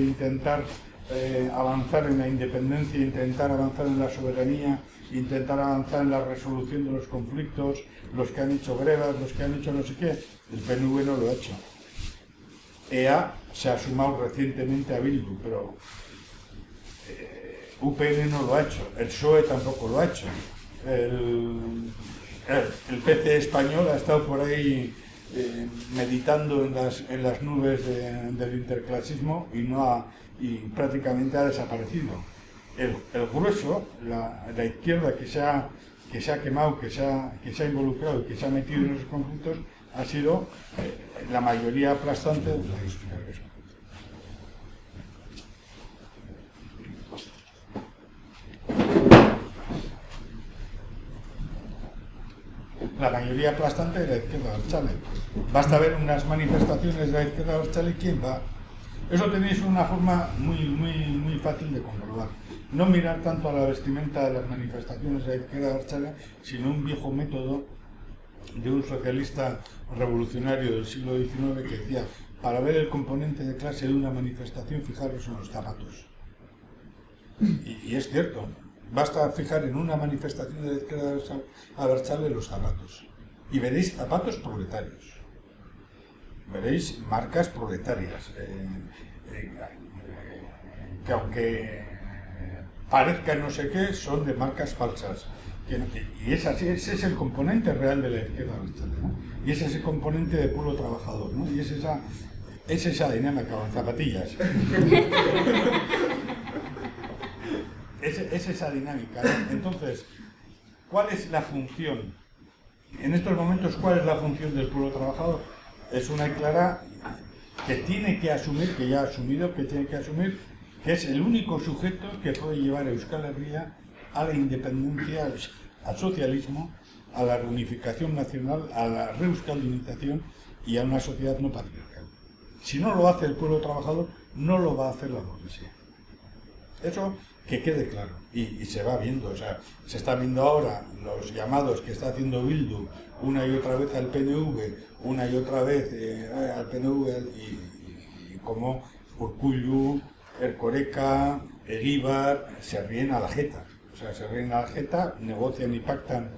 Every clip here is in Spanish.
intentar eh, avanzar en la independencia, intentar avanzar en la soberanía, intentar avanzar en la resolución de los conflictos, los que han hecho grevas, los que han hecho no sé qué, el PNV no lo ha hecho. EA se ha sumado recientemente a Bildu, pero eh, UPN no lo ha hecho, el PSOE tampoco lo ha hecho. El, el, PC español ha estado por ahí eh, meditando en las, en las nubes del interclasismo y, no ha, y prácticamente ha desaparecido. El, el grueso, la, la, izquierda que se, ha, que se ha quemado, que se ha, que involucrado y que se ha metido en esos conflictos, ha sido eh, la mayoría aplastante de la historia. La mayoría aplastante de la izquierda Chale. Basta ver unas manifestaciones de la izquierda Chale, ¿quién va? Eso tenéis una forma muy, muy, muy fácil de comprobar. No mirar tanto a la vestimenta de las manifestaciones de la izquierda Chale, sino un viejo método de un socialista revolucionario del siglo XIX que decía, para ver el componente de clase de una manifestación, fijaros en los zapatos. Y es cierto, Basta fijar en una manifestación de la izquierda a Berchale los zapatos y veréis zapatos proletarios. Veréis marcas proletarias. Eh, eh, que aunque parezcan no sé qué, son de marcas falsas. y es ese es el componente real de la izquierda ¿no? Y es ese componente de pueblo trabajador, ¿no? Y es esa, es esa dinámica con zapatillas. Es, esa dinámica. Entonces, ¿cuál es la función? En estos momentos, ¿cuál es la función del pueblo trabajador? Es una clara que tiene que asumir, que ya ha asumido, que tiene que asumir que es el único sujeto que puede llevar a Euskal Herria a la independencia, al socialismo, a la reunificación nacional, a la reuscalinización y a una sociedad no patriarcal. Si no lo hace el pueblo trabajador, no lo va a hacer la burguesía. Eso que quede claro. Y, se va viendo, o sea, se está viendo ahora los llamados que está haciendo Bildu una y otra vez al PNV, una y otra vez eh, al PNV, y, como Urcullu, Ercoreca, Eríbar, se ríen a la jeta. O sea, se ríen a la jeta, negocian y pactan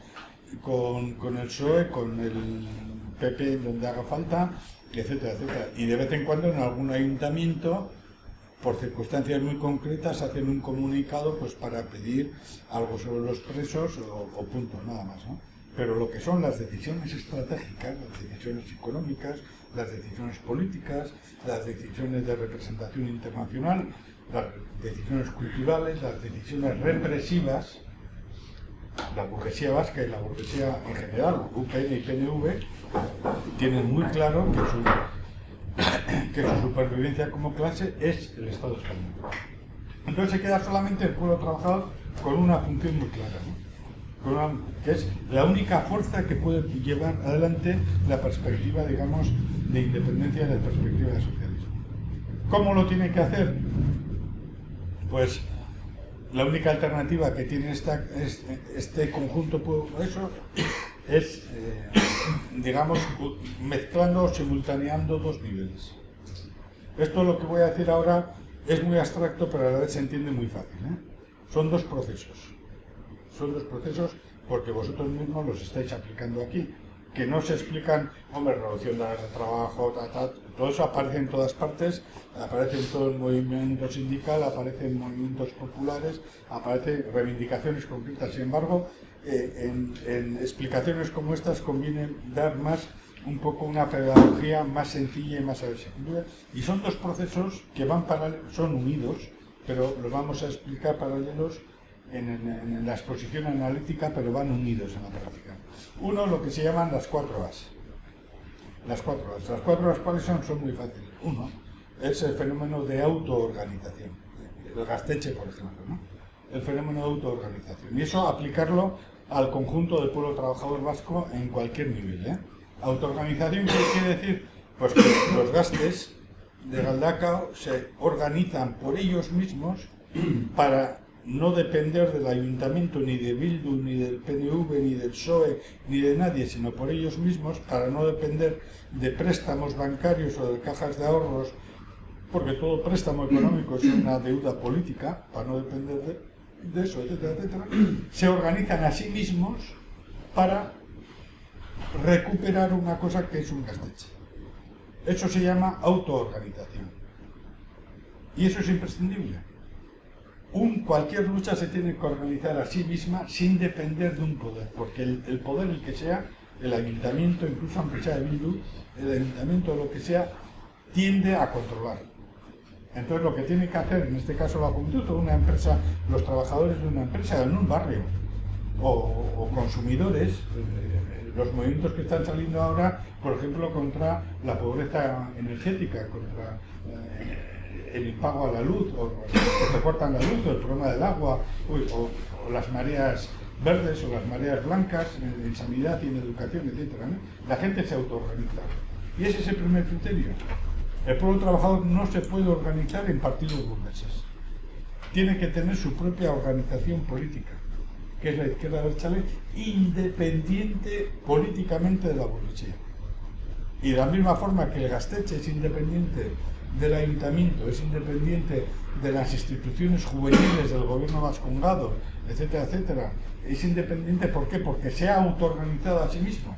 con, con el PSOE, con el PP donde haga falta, etcétera, etcétera. Y de vez en cuando en algún ayuntamiento por circunstancias muy concretas, hacen un comunicado pues para pedir algo sobre los presos o, punto, nada más. Pero lo que son las decisiones estratégicas, las decisiones económicas, las decisiones políticas, las decisiones de representación internacional, las decisiones culturales, las decisiones represivas, la burguesía vasca y la burguesía en general, UPN y PNV, tienen muy claro que su que su supervivencia como clase es el Estado español. Entonces se queda solamente el pueblo trabajador con una función muy clara, que es la única fuerza que puede llevar adelante la perspectiva, digamos, de independencia de la perspectiva de socialismo. ¿Cómo lo tiene que hacer? Pues la única alternativa que tiene esta, este, conjunto eso es, eh, digamos, mezclando o simultaneando dos niveles. Esto lo que voy a decir ahora es muy abstracto, pero a la vez se entiende muy fácil. ¿eh? Son dos procesos. Son dos procesos porque vosotros mismos los estáis aplicando aquí. Que no se explican, hombre, reducción de trabajo, todo eso aparece en todas partes, aparece en todo el movimiento sindical, aparece en movimientos populares, aparece reivindicaciones concretas. Sin embargo, eh, en, explicaciones como estas conviene dar más un poco una pedagogía más sencilla y más asequible. Y son dos procesos que van son unidos, pero los vamos a explicar paralelos en, la exposición analítica, pero van unidos en la práctica. Uno, lo que se llaman las cuatro A's. Las cuatro A's. Las cuatro A's, ¿cuáles son? Son muy fáciles. Uno, es el fenómeno de autoorganización. El gasteche, por ejemplo, ¿no? El fenómeno de autoorganización. Y eso aplicarlo al conjunto del pueblo trabajador vasco en cualquier nivel. ¿eh? Autoorganización, ¿qué quiere decir? Pues que los gastes de Galdacao se organizan por ellos mismos para no depender del ayuntamiento, ni de Bildu, ni del PNV, ni del PSOE, ni de nadie, sino por ellos mismos, para no depender de préstamos bancarios o de cajas de ahorros porque todo préstamo económico es una deuda política, para no depender de, de eso, etcétera, etcétera, se organizan a sí mismos para recuperar una cosa que es un gasteche. Eso se llama autoorganización. Y eso es imprescindible. Un, cualquier lucha se tiene que organizar a sí misma sin depender de un poder, porque el, poder, el que sea, el ayuntamiento, incluso aunque sea de Bildu, el ayuntamiento o lo que sea, tiende a controlar. Entonces lo que tiene que hacer, en este caso la juventud, o una empresa, los trabajadores de una empresa en un barrio, o, consumidores, eh, los movimientos que están saliendo ahora, por ejemplo, contra la pobreza energética, contra eh, el impago a la luz, o que te cortan la luz, o el problema del agua, o, las mareas verdes o las mareas blancas en, sanidad y en educación, etc. La gente se autoorganiza. Y ese es el primer criterio. El pueblo trabajador no se puede organizar en partidos burgueses. Tiene que tener su propia organización política, que es la izquierda del chale, independiente políticamente de la burguesía. Y de la misma forma que el Gasteche es independiente del ayuntamiento, es independiente de las instituciones juveniles del gobierno vascongado, etcétera, etcétera, es independiente, ¿por qué? Porque se ha autoorganizado a sí mismo.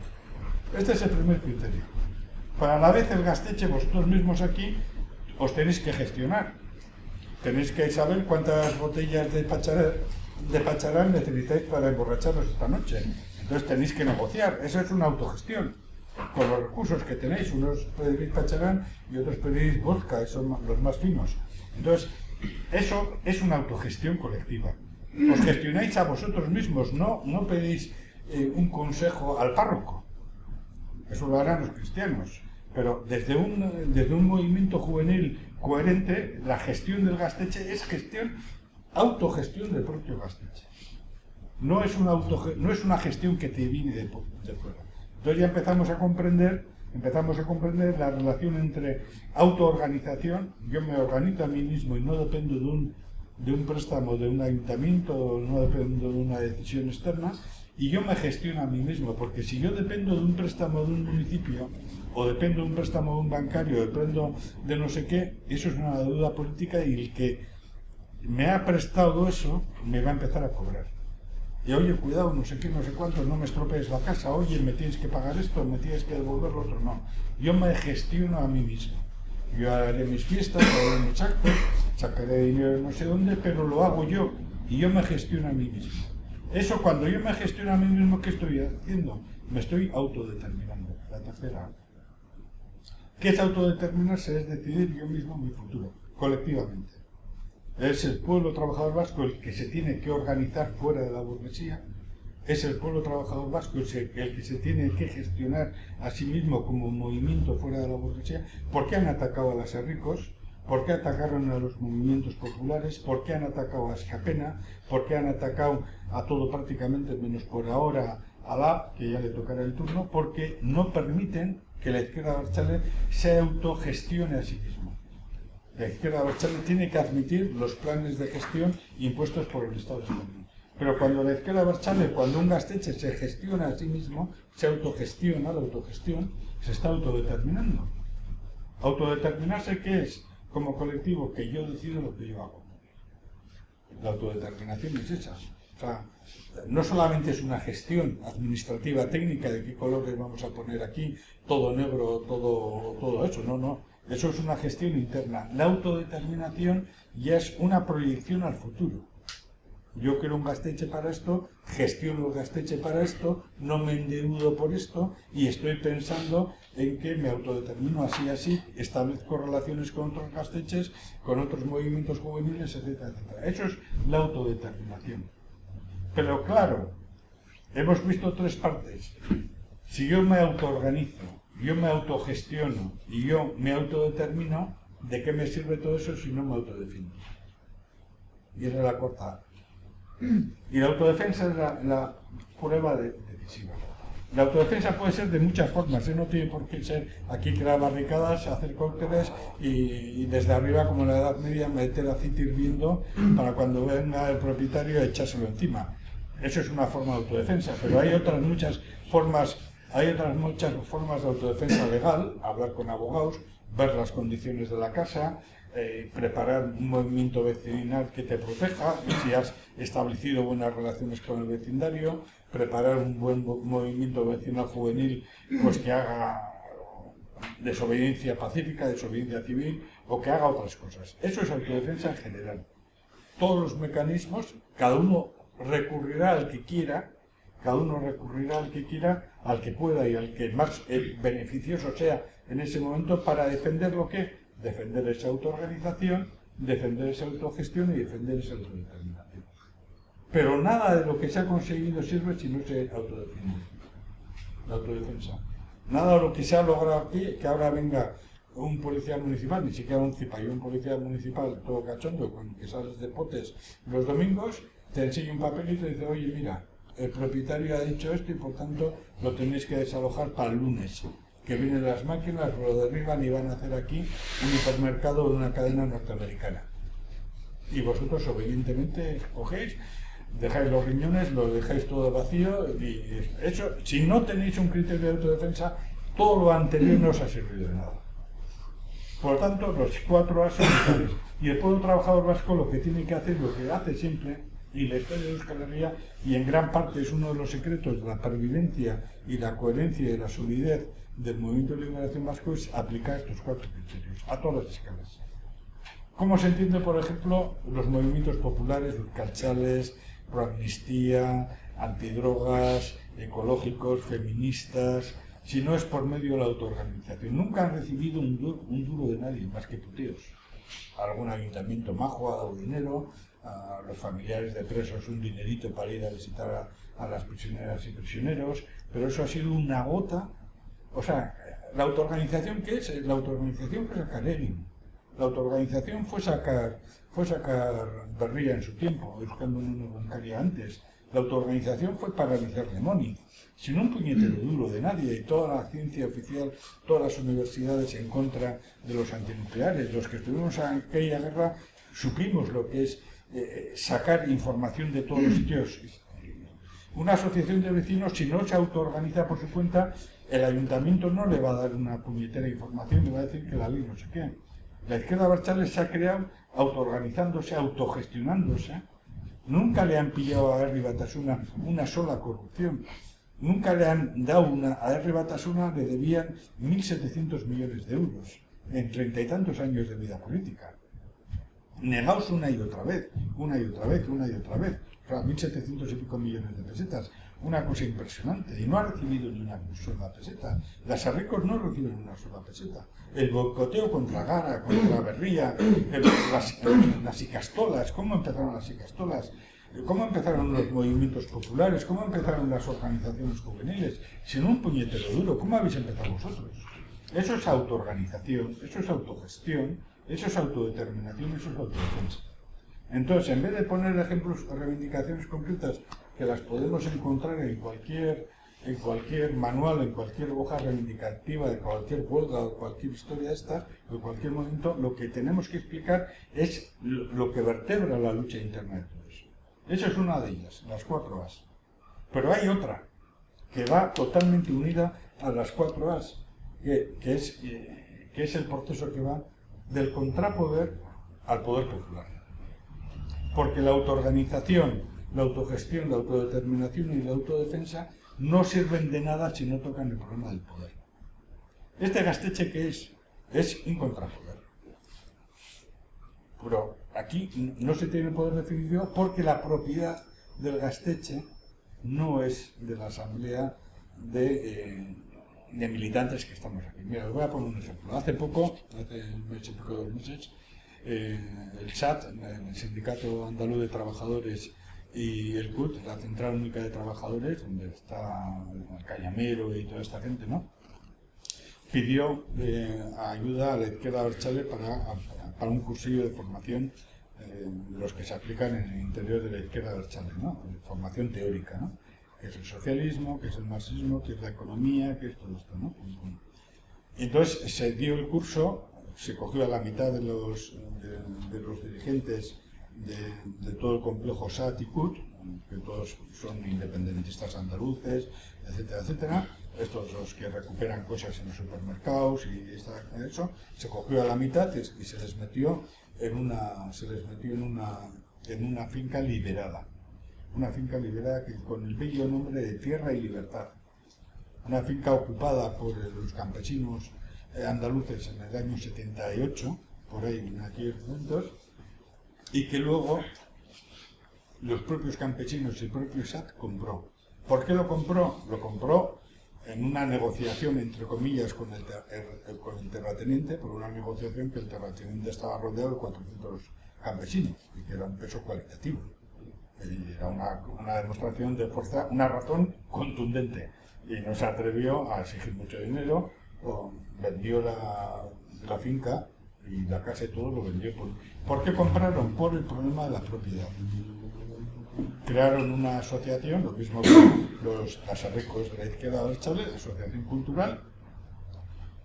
Este es el primer criterio. Para la vez el gasteche, vosotros mismos aquí, os tenéis que gestionar. Tenéis que saber cuántas botellas de pacharán, de pacharán necesitáis para emborracharos esta noche. Entonces tenéis que negociar. Eso es una autogestión. Con los recursos que tenéis, unos pedís pacharán y otros pedís vodka, que son los más finos. Entonces, eso es una autogestión colectiva. Os gestionáis a vosotros mismos, no, no pedís eh, un consejo al párroco. Eso lo harán los cristianos. Pero desde un, desde un movimiento juvenil coherente, la gestión del Gasteche es gestión, autogestión del propio Gasteche. No es una, no es una gestión que te viene de, de fuera. Entonces ya empezamos a comprender empezamos a comprender la relación entre autoorganización, yo me organizo a mí mismo y no dependo de un, de un préstamo de un ayuntamiento, no dependo de una decisión externa, y yo me gestiono a mí mismo, porque si yo dependo de un préstamo de un municipio, o dependo de un préstamo de un bancario, dependo de no sé qué, eso es una deuda política y el que me ha prestado eso me va a empezar a cobrar. Y oye, cuidado, no sé qué, no sé cuánto, no me estropees la casa, oye, me tienes que pagar esto, me tienes que devolver lo otro, no. Yo me gestiono a mí mismo. Yo haré mis fiestas, haré mis actos, sacaré dinero no sé dónde, pero lo hago yo y yo me gestiono a mí mismo. Eso cuando yo me gestiono a mí mismo, ¿qué estoy haciendo? Me estoy autodeterminando. La tercera. ¿Qué es autodeterminarse? Es decidir yo mismo mi futuro, colectivamente. Es el pueblo trabajador vasco el que se tiene que organizar fuera de la burguesía. Es el pueblo trabajador vasco el que se tiene que gestionar a sí mismo como movimiento fuera de la burguesía. ¿Por qué han atacado a los ricos? ¿Por qué atacaron a los movimientos populares? ¿Por qué han atacado a Escapena? ¿Por qué han atacado a todo prácticamente, menos por ahora a la, que ya le tocará el turno? Porque no permiten que la izquierda Barchale se autogestione a sí mismo. La izquierda Barchale tiene que admitir los planes de gestión impuestos por el Estado español. Pero cuando la izquierda Barchale, cuando un gasteche se gestiona a sí mismo, se autogestiona, la autogestión, se está autodeterminando. ¿Autodeterminarse qué es? como colectivo que yo decido lo que yo hago. La autodeterminación es esa. O sea, no solamente es una gestión administrativa técnica de qué colores vamos a poner aquí, todo negro, todo, todo eso, no, no. Eso es una gestión interna. La autodeterminación ya es una proyección al futuro. Yo quiero un gasteche para esto, gestiono el gasteche para esto, no me endeudo por esto y estoy pensando en que me autodetermino así, así, establezco relaciones con otros gasteches, con otros movimientos juveniles, etcétera, etcétera. Eso es la autodeterminación. Pero claro, hemos visto tres partes. Si yo me autoorganizo, yo me autogestiono y yo me autodetermino, ¿de qué me sirve todo eso si no me autodefino? Y esa es la corta. Y la autodefensa es la, prueba decisiva. La autodefensa puede ser de muchas formas, ¿eh? no tiene por qué ser aquí crear barricadas, hacer cócteles y, desde arriba, como en la Edad Media, meter aceite hirviendo para cuando venga el propietario echárselo encima. Eso es una forma de autodefensa, pero hay otras muchas formas, hay otras muchas formas de autodefensa legal, hablar con abogados, ver las condiciones de la casa, eh, preparar un movimiento vecinal que te proteja, si has establecido buenas relaciones con el vecindario, preparar un buen movimiento vecinal juvenil pues que haga desobediencia pacífica, desobediencia civil o que haga otras cosas. Eso es autodefensa en general. Todos los mecanismos, cada uno recurrirá al que quiera, cada uno recurrirá al que quiera, al que pueda y al que más eh, beneficioso sea en ese momento para defender lo que defender esa autoorganización, defender esa autogestión y defender esa autodeterminación. Pero nada de lo que se ha conseguido sirve si no se autodefiende. La autodefensa. Nada de lo que se ha logrado aquí, que ahora venga un policía municipal, ni siquiera un cipayo, un policía municipal todo cachondo, con que sales de potes los domingos, te enseña un papelito y dice, oye, mira, el propietario ha dicho esto y por tanto lo tenéis que desalojar para el lunes que vienen las máquinas, lo derriban y van a hacer aquí un hipermercado de una cadena norteamericana. Y vosotros obedientemente cogéis, dejáis los riñones, lo dejáis todo vacío y eso, si no tenéis un criterio de autodefensa, todo lo anterior no os ha servido de nada. Por tanto, los cuatro A son Y el pueblo trabajador vasco lo que tiene que hacer, lo que hace siempre, y la historia de Euskal Herria, y en gran parte es uno de los secretos de la pervivencia y la coherencia y la solidez del movimiento de liberación vasco es aplicar estos cuatro criterios a todas las escalas. ¿Cómo se entiende, por ejemplo, los movimientos populares, los calchales, proamnistía, antidrogas, ecológicos, feministas, si no es por medio de la autoorganización? Nunca han recibido un duro, de nadie, más que puteos. Algún ayuntamiento majo ha dado dinero, a los familiares de presos un dinerito para ir a visitar a, a las prisioneras y prisioneros, pero eso ha sido una gota o sea, la autoorganización, ¿qué es? La autoorganización fue sacar Erin. La autoorganización fue sacar, fue sacar Berría en su tiempo, buscando una bancaria antes. La autoorganización fue paralizar Lemoni, sin un puñetero duro de nadie, y toda la ciencia oficial, todas las universidades en contra de los antinucleares. Los que estuvimos en aquella guerra supimos lo que es eh, sacar información de todos los sitios. Una asociación de vecinos, si no se autoorganiza por su cuenta, el ayuntamiento no le va a dar una puñetera información, le va a decir que la ley no sé qué. La izquierda Barchales se ha creado autoorganizándose, autogestionándose. Nunca le han pillado a Herri Batasuna una sola corrupción. Nunca le han dado una... A Herri Batasuna le debían 1.700 millones de euros en treinta y tantos años de vida política. negaos una y otra vez, una y otra vez, una y otra vez. O sea, 1.700 y pico millones de pesetas. Una cosa impresionante. Y no ha recibido ni una sola peseta. Las arricos no reciben una sola peseta. El boicoteo contra Gara, contra Berría, el, las, las icastolas, cómo empezaron las icastolas, cómo empezaron los movimientos populares, cómo empezaron las organizaciones juveniles, sin un puñetero duro. ¿Cómo habéis empezado vosotros? Eso es autoorganización, eso es autogestión, eso es autodeterminación, eso es autodefensa. Entonces, en vez de poner ejemplos, reivindicaciones concretas que las podemos encontrar en cualquier, en cualquier manual, en cualquier hoja reivindicativa de cualquier huelga o cualquier historia estas, en cualquier momento, lo que tenemos que explicar es lo que vertebra la lucha interna de todos. Esa es una de ellas, las cuatro As. Pero hay otra, que va totalmente unida a las cuatro As, que es, eh, que es el proceso que va del contrapoder al poder popular. Porque la autoorganización la autogestión, la autodeterminación y la autodefensa no sirven de nada si no tocan el problema del poder. Este gasteche que es, es un contrapoder. Pero aquí no se tiene poder definitivo porque la propiedad del gasteche no es de la asamblea de, eh, militantes que estamos aquí. Mira, os voy a poner un ejemplo. Hace poco, hace un mes y pico, dos meses, eh, el SAT, el Sindicato Andaluz de Trabajadores y el CUT, la Central Única de Trabajadores, donde está el Cañamero y toda esta gente, ¿no? pidió eh, ayuda a la izquierda Berchale para, para un cursillo de formación eh, de los que se aplican en el interior de la izquierda Berchale, ¿no? formación teórica, ¿no? Que es el socialismo, que es el marxismo, que es la economía, que es todo esto. ¿no? Entonces se dio el curso, se cogió a la mitad de los, de los dirigentes de, todo el complejo SAT y CUT, que todos son independentistas andaluces, etcétera, etcétera, estos los que recuperan cosas en los supermercados y eso, se cogió a la mitad y, se les metió en una, se les metió en una, en una finca liberada. Una finca liberada que, con el bello nombre de Tierra y Libertad. Una finca ocupada por los campesinos eh, andaluces en el año 78, por ahí en aquellos momentos, y que luego los propios campesinos y el propio SAT compró. ¿Por qué lo compró? Lo compró en una negociación, entre comillas, con el, con el terrateniente, por una negociación que el terrateniente estaba rodeado de 400 campesinos y que era un peso cualitativo. Era una, una demostración de fuerza, una razón contundente. Y no se atrevió a exigir mucho dinero, o vendió la, la finca y la casa y todo lo vendió. Por, ¿Por qué compraron? Por el problema de la propiedad crearon una asociación, lo mismo que los casarricos de la izquierda del Chale, asociación cultural,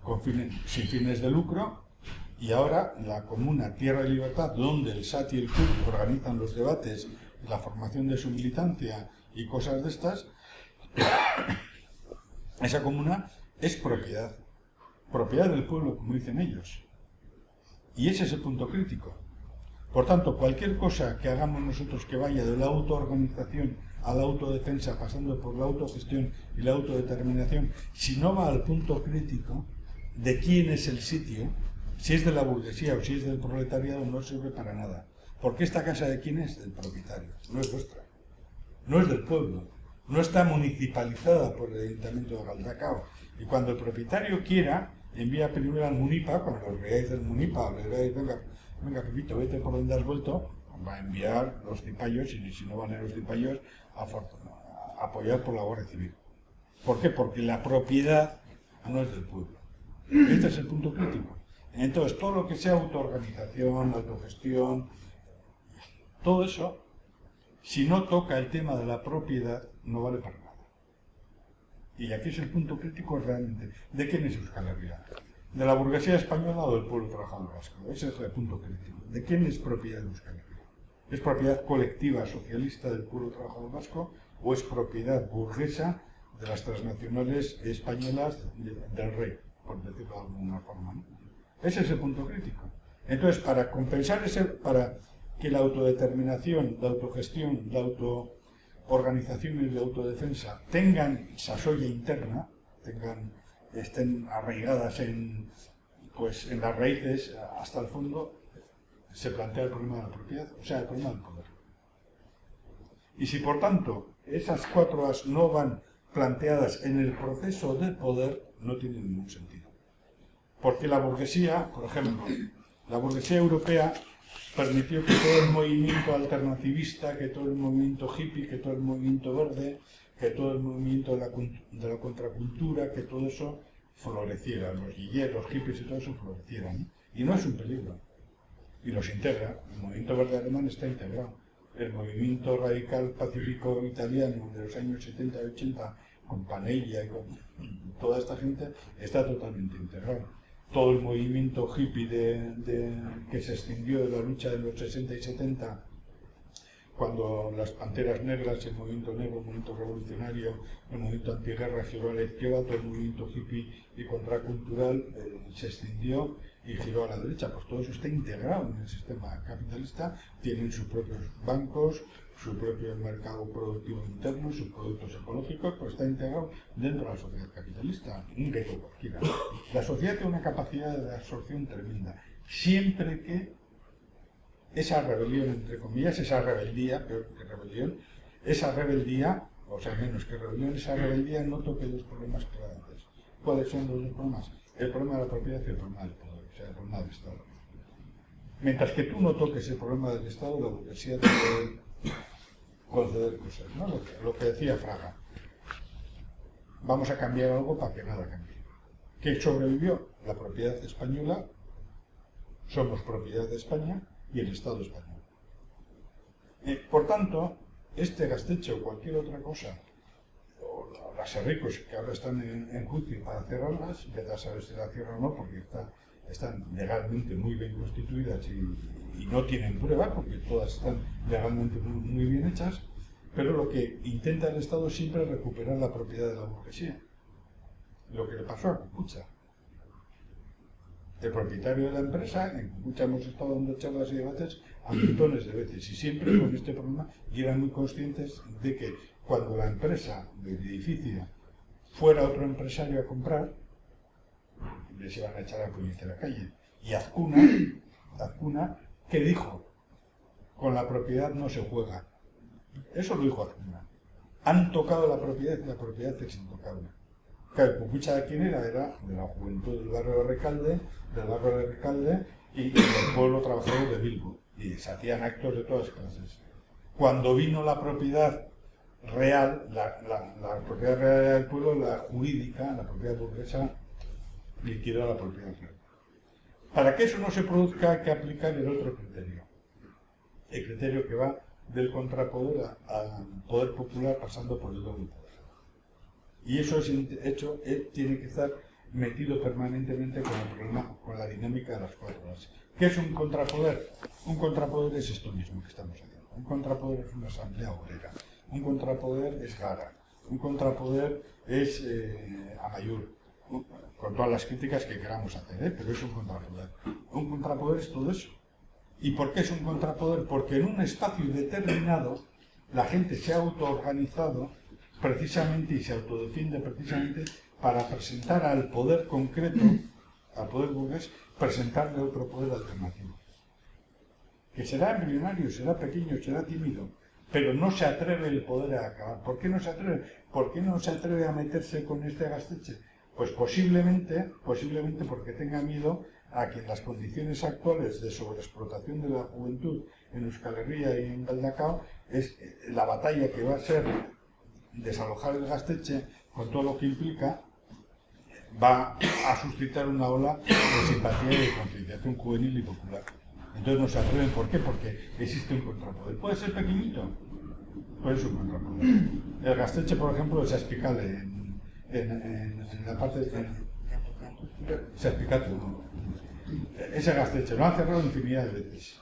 con sin fines de lucro, y ahora la comuna Tierra y Libertad, donde el SAT y el CUT organizan los debates, la formación de su militancia y cosas de estas, esa comuna es propiedad, propiedad del pueblo, como dicen ellos. Y ese es el punto crítico. Por tanto, cualquier cosa que hagamos nosotros que vaya de la autoorganización a la autodefensa, pasando por la autogestión y la autodeterminación, si no va al punto crítico de quién es el sitio, si es de la burguesía o si es del proletariado, no sirve para nada. Porque esta casa de quién es? Del propietario, no es vuestra, no es del pueblo, no está municipalizada por el Ayuntamiento de Galdacao. Y cuando el propietario quiera, envía primero al Munipa, cuando os veáis del Munipa, le veáis, venga, venga Pepito, vete por donde has vuelto, va a enviar los cipayos y si no van a los cipayos, a, a apoyar por la Guardia Civil. ¿Por qué? Porque la propiedad no es del pueblo. Este es el punto crítico. Entonces, todo lo que sea autoorganización, autogestión, todo eso, si no toca el tema de la propiedad, no vale para nada. Y aquí es el punto crítico realmente. ¿De quién es Euskal Herria? ¿De la burguesía española o del pueblo trabajador vasco? Ese es el punto crítico. ¿De quién es propiedad de Euskal Herria? ¿Es propiedad colectiva socialista del pueblo trabajador vasco o es propiedad burguesa de las transnacionales españolas del rey, por decirlo de alguna forma? Ese es el punto crítico. Entonces, para compensar ese, para que la autodeterminación, la autogestión, la autoorganización y la autodefensa tengan sasoya interna, tengan estén arraigadas en, pues, en las raíces hasta el fondo, se plantea el problema de la propiedad, o sea, el problema del poder. Y si por tanto esas cuatro as no van planteadas en el proceso de poder, no tiene ningún sentido. Porque la burguesía, por ejemplo, la burguesía europea permitió que todo el movimiento alternativista, que todo el movimiento hippie, que todo el movimiento verde, que todo el movimiento de la, de la contracultura, que todo eso floreciera, los guilleros, hippies y todo eso florecieran. Y no es un peligro. Y los integra. El movimiento verde alemán está integrado. El movimiento radical pacífico italiano de los años 70 y 80, con Panella y con toda esta gente, está totalmente integrado. Todo el movimiento hippie de, que se extinguió de la lucha de los 60 y 70 cuando las panteras negras, el movimiento negro, el movimiento revolucionario, el movimiento antiguerra giró a la izquierda, todo el movimiento hippie y contracultural eh, se extendió y giró a la derecha. Pues todo eso está integrado en el sistema capitalista, tienen sus propios bancos, su propio mercado productivo interno, sus productos ecológicos, pues está integrado dentro de la sociedad capitalista, un gueto cualquiera. La sociedad tiene una capacidad de absorción tremenda, siempre que esa rebelión, entre comillas, esa rebeldía, peor que rebelión, esa rebeldía, o sea, menos que rebelión, esa rebeldía no toque los problemas antes. ¿Cuáles son los dos problemas? El problema de la propiedad y el problema del poder, o sea, el problema del Estado. Mientras que tú no toques el problema del Estado, la burguesía te puede conceder cosas, ¿no? Lo que, decía Fraga. Vamos a cambiar algo para que nada cambie. ¿Qué sobrevivió? La propiedad española, somos propiedad de España, y el Estado español. Eh, por tanto, este gastecho o cualquier otra cosa, o las ricos que ahora están en, juicio para cerrarlas, vete a saber si la cierran o no, porque están legalmente muy bien constituidas y, no tienen prueba, porque todas están legalmente muy, bien hechas, pero lo que intenta el Estado siempre es recuperar la propiedad de la burguesía. lo que le pasó a Cucucha. El propietario de la empresa, en Cucucha hemos estado dando charlas y debates a montones de veces y siempre con este problema y eran muy conscientes de que cuando la empresa del edificio fuera otro empresario a comprar, les iban a echar a puñete la calle. Y Azcuna, Azcuna, ¿qué dijo? Con la propiedad no se juega. Eso lo dijo Azcuna. Han tocado la propiedad y la propiedad es intocable. Claro, Pupucha de quién era? Era de la juventud del barrio de Recalde, del barrio de Recalde y del pueblo trabajador de Bilbo. Y se hacían actos de todas clases. Cuando vino la propiedad real, la, la, propiedad real del pueblo, la jurídica, la propiedad burguesa, liquidó la propiedad real. Para que eso no se produzca hay que aplicar el otro criterio. El criterio que va del contrapoder al poder popular pasando por el doble poder. Y eso es hecho, tiene que estar metido permanentemente con el problema, con la dinámica de las cuatro bases. ¿Qué es un contrapoder? Un contrapoder es esto mismo que estamos haciendo. Un contrapoder es una asamblea obrera. Un contrapoder es Gara. Un contrapoder es eh, Amayur. Con todas las críticas que queramos hacer, ¿eh? pero es un contrapoder. Un contrapoder es todo eso. ¿Y por qué es un contrapoder? Porque en un espacio determinado la gente se ha autoorganizado precisamente y se autodefiende precisamente para presentar al poder concreto, al poder burgués, presentarle otro poder alternativo. Que será embrionario, será pequeño, será tímido, pero no se atreve el poder a acabar. ¿Por qué no se atreve? ¿Por qué no se atreve a meterse con este gasteche? Pues posiblemente, posiblemente porque tenga miedo a que en las condiciones actuales de sobreexplotación de la juventud en Euskal Herria y en Galdacao, es la batalla que va a ser desalojar el gasteche con todo lo que implica, va a suscitar una ola de simpatía y de concienciación juvenil y popular. Entonces no se atreven, ¿por qué? Porque existe un contrapoder. Puede ser pequeñito, puede ser un contrapoder. El gasteche, por ejemplo, es explicable en, en, la parte... de Serpicato. Ese gasteche lo han cerrado infinidad de veces.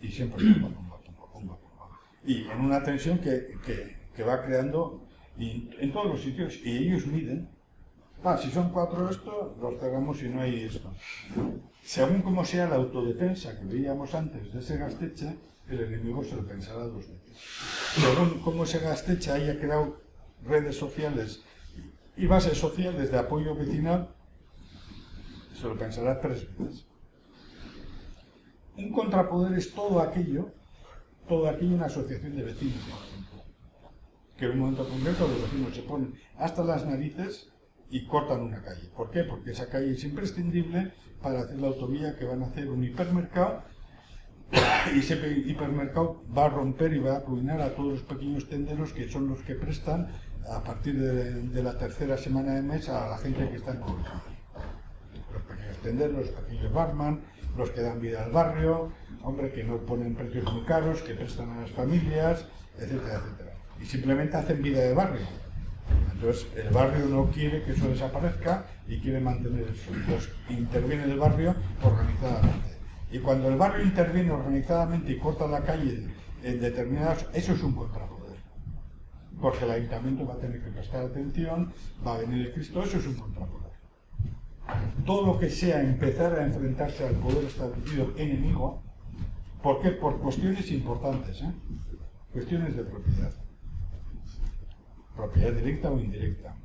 Y siempre Y en una tensión que, que, va creando en todos los sitios. Y ellos miden. Ah, si son cuatro esto, los cerramos y no hay esto. Según como sea la autodefensa que veíamos antes de ese gasteche, el enemigo se lo pensará dos veces. Según cómo ese gasteche haya creado redes sociales y bases sociales de apoyo vecinal, se lo pensará tres veces. Un contrapoder es todo aquello, todo aquello una asociación de vecinos, por ejemplo, que en un momento concreto los vecinos se ponen hasta las narices y cortan una calle. ¿Por qué? Porque esa calle es imprescindible para hacer la autovía que van a hacer un hipermercado y ese hipermercado va a romper y va a arruinar a todos los pequeños tenderos que son los que prestan a partir de, la tercera semana de mes a la gente que está en cobertura los pequeños barman, los que dan vida al barrio, hombre, que no ponen precios muy caros, que prestan a las familias, etcétera, etcétera. Y simplemente hacen vida de barrio. Entonces, el barrio no quiere que eso desaparezca y quiere mantener eso. Entonces, interviene el barrio organizadamente. Y cuando el barrio interviene organizadamente y corta la calle en determinados, eso es un contrapoder. Porque el ayuntamiento va a tener que prestar atención, va a venir el Cristo, eso es un contrapoder todo lo que sea empezar a enfrentarse al poder establecido enemigo, ¿por qué? Por cuestiones importantes, ¿eh? cuestiones de propiedad. Propiedad directa o indirecta.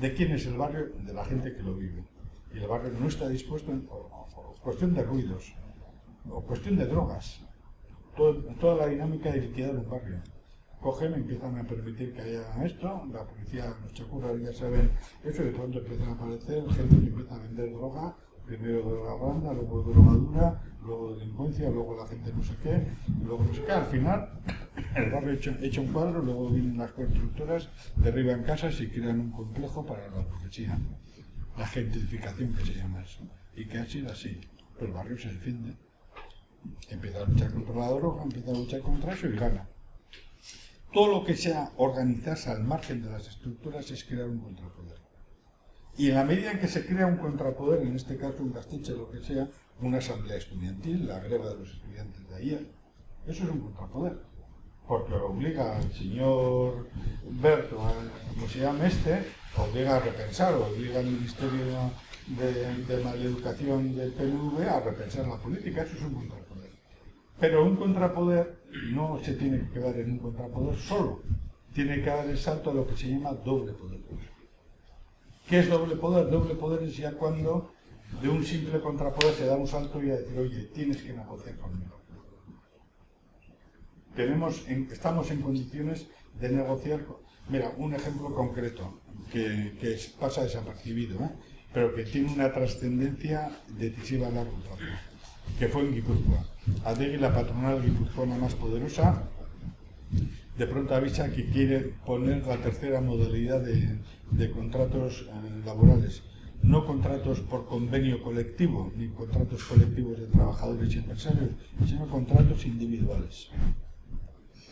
¿De quién es el barrio? De la gente que lo vive. Y el barrio no está dispuesto, en, cuestión de ruidos, o cuestión de drogas, toda la dinámica de liquidar un barrio cogen, empiezan a permitir que haya esto, la policía, los chacurras ya saben eso, y de pronto empiezan a aparecer gente que empieza a vender droga, primero droga blanda, luego droga dura, luego delincuencia, luego la gente no sé qué, luego no sé qué. Al final, el barrio echa, un cuadro, luego vienen las constructoras, derriban casas y crean un complejo para la burguesía. La gentrificación que se llama eso. Y que ha sido así. El barrio se defiende. Empieza a luchar contra la droga, empieza a luchar contra eso y gana todo lo que sea organizarse al margen de las estructuras es crear un contrapoder. Y en la medida en que se crea un contrapoder, en este caso un castiche, lo que sea, una asamblea estudiantil, la greva de los estudiantes de ayer, eso es un contrapoder. porque obliga al señor Berto, como se llama este, obliga a repensar, obliga al Ministerio de, de Maleducación del PNV a repensar la política, eso es un contrapoder. Pero un contrapoder no se tiene que quedar en un contrapoder solo, tiene que dar el salto a lo que se llama doble poder. ¿Qué es doble poder? Doble poder es ya cuando de un simple contrapoder se da un salto y a decir, oye, tienes que negociar conmigo tenemos estamos en condiciones de negociar. Mira, un ejemplo concreto que, pasa desapercibido, ¿eh? pero que tiene una trascendencia decisiva a largo plazo, que fue en Guipúzcoa. Adegui, la patronal guipuzcoana más poderosa, de pronto avisa que quiere poner la tercera modalidad de, contratos eh, laborales. No contratos por convenio colectivo, ni contratos colectivos de trabajadores y empresarios, sino contratos individuales.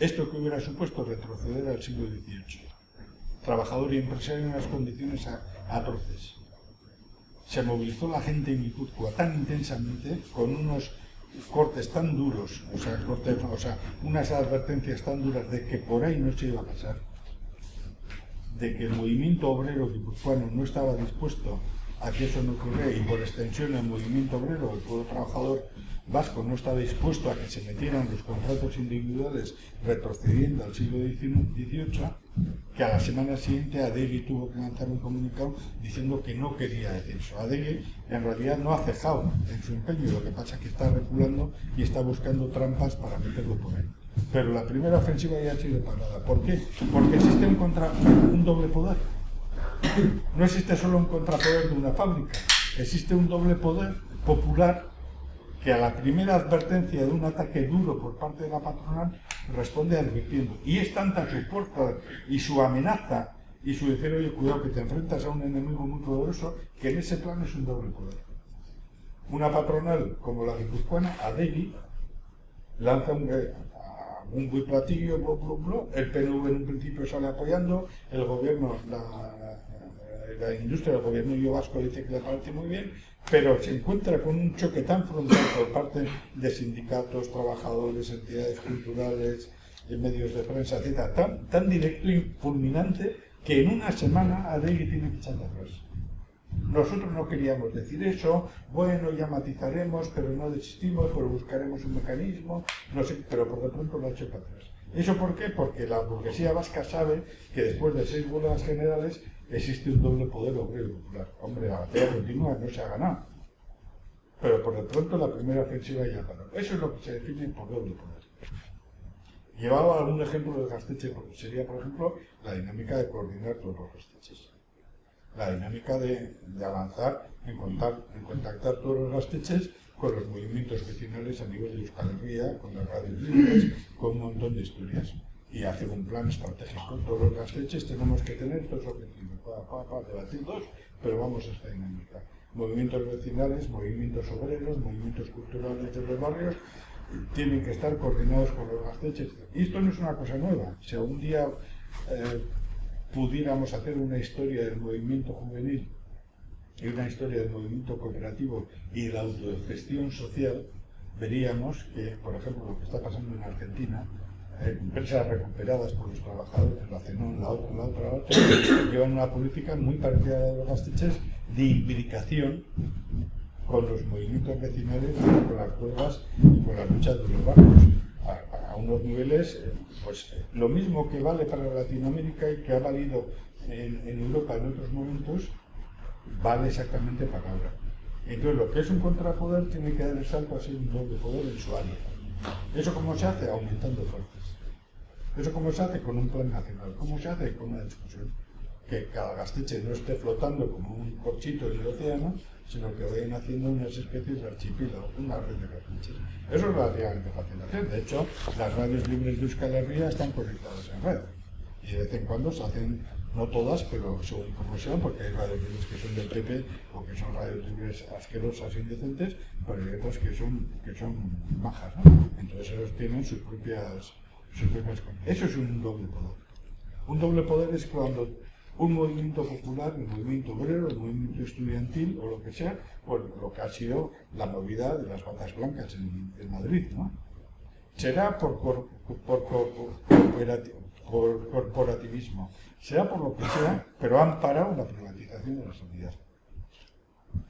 Esto que hubiera supuesto retroceder al siglo XVIII. Trabajador y empresario en unas condiciones atroces. Se movilizó la gente en Guipúzcoa tan intensamente, con unos cortes tan duros, o sea, cortes, o sea, unas advertencias tan duras de que por ahí no se iba a pasar, de que el movimiento obrero guipuzcoano no estaba dispuesto a que eso no ocurriera y por extensión el movimiento obrero, el pueblo trabajador, vasco no está dispuesto a que se metieran los contratos individuales retrocediendo al siglo XVIII, que a la semana siguiente Adegui tuvo que lanzar un comunicado diciendo que no quería eso. Adegui en realidad no ha cejado en su empeño, lo que pasa es que está reculando y está buscando trampas para meterlo por ahí. Pero la primera ofensiva ya ha sido parada. ¿Por qué? Porque existe un doble poder. No existe solo un contrapoder de una fábrica, existe un doble poder popular que a la primera advertencia de un ataque duro por parte de la patronal responde advirtiendo. Y es tanta su fuerza y su amenaza y su decir, oye, cuidado que te enfrentas a un enemigo muy poderoso, que en ese plano es un doble poder. Una patronal como la guipuzcoana, Adeli, lanza un, eh, un buen platillo, el PNV en un principio sale apoyando, el gobierno, la, industria del gobierno vasco dice que le parece muy bien, pero se encuentra con un choque tan frontal por parte de sindicatos, trabajadores, entidades culturales, medios de prensa, etc., tan, tan directo y fulminante que en una semana Adegui tiene que echar atrás. Nosotros no queríamos decir eso, bueno, ya matizaremos, pero no desistimos, pero buscaremos un mecanismo, no sé, pero por de pronto lo ha hecho para atrás. ¿Eso por qué? Porque la burguesía vasca sabe que después de seis huelgas generales existe un doble poder obrero popular. Hombre, la batalla continúa, no se ha ganado. Pero por de pronto la primera ofensiva ya paró. Eso es lo que se define por doble poder. Llevaba algún ejemplo de Gasteche, sería, por ejemplo, la dinámica de coordinar todos los gasteches. La dinámica de, avanzar en, en contactar todos los gasteches con los movimientos vecinales a nivel de Euskal Herria, con las radios libres, con un montón de historias y hacer un plan estratégico. Todos los leches tenemos que tener estos objetivos, para, debatir dos, pero vamos a esta dinámica. Movimientos vecinales, movimientos obreros, movimientos culturales de los barrios, tienen que estar coordinados con los gasteches. Y esto no es una cosa nueva. Si algún día eh, pudiéramos hacer una historia del movimiento juvenil y una historia del movimiento cooperativo y la autogestión social, veríamos que, por ejemplo, lo que está pasando en Argentina, empresas recuperadas por los trabajadores, la CENON, la otra, la otra, la otra, llevan una política muy parecida a la de los gasteches de implicación con los movimientos vecinales, con las pruebas y con las luchas de los barrios, a, unos niveles, pues lo mismo que vale para Latinoamérica y que ha valido en, Europa en otros momentos, vale exactamente para ahora. Entonces, lo que es un contrapoder tiene que dar el salto a ser un doble poder en su área. ¿Eso cómo se hace? Aumentando fuerzas. ¿Eso cómo se hace? Con un plan nacional. ¿Cómo se hace? Con una discusión. Que cada gasteche no esté flotando como un corchito en el océano, sino que vayan haciendo unas especies de archipiélago, una red de gasteches. Eso es relativamente fácil de hacer. De hecho, las radios libres de Euskal Herria están conectadas en red. Y de vez en cuando se hacen no todas, pero según como sean, porque hay radios libres que son del PP o que son radios libres asquerosas e indecentes, pero hay otras que son, que son bajas, ¿no? Entonces ellos tienen sus propias... Eso es un doble poder. Un doble poder es cuando un movimiento popular, el movimiento obrero, el movimiento estudiantil o lo que sea, pues lo que ha sido la movida de las batas blancas en, Madrid, ¿no? será por, por, corporativismo, será por lo que sea, pero han parado la privatización de la sanidad.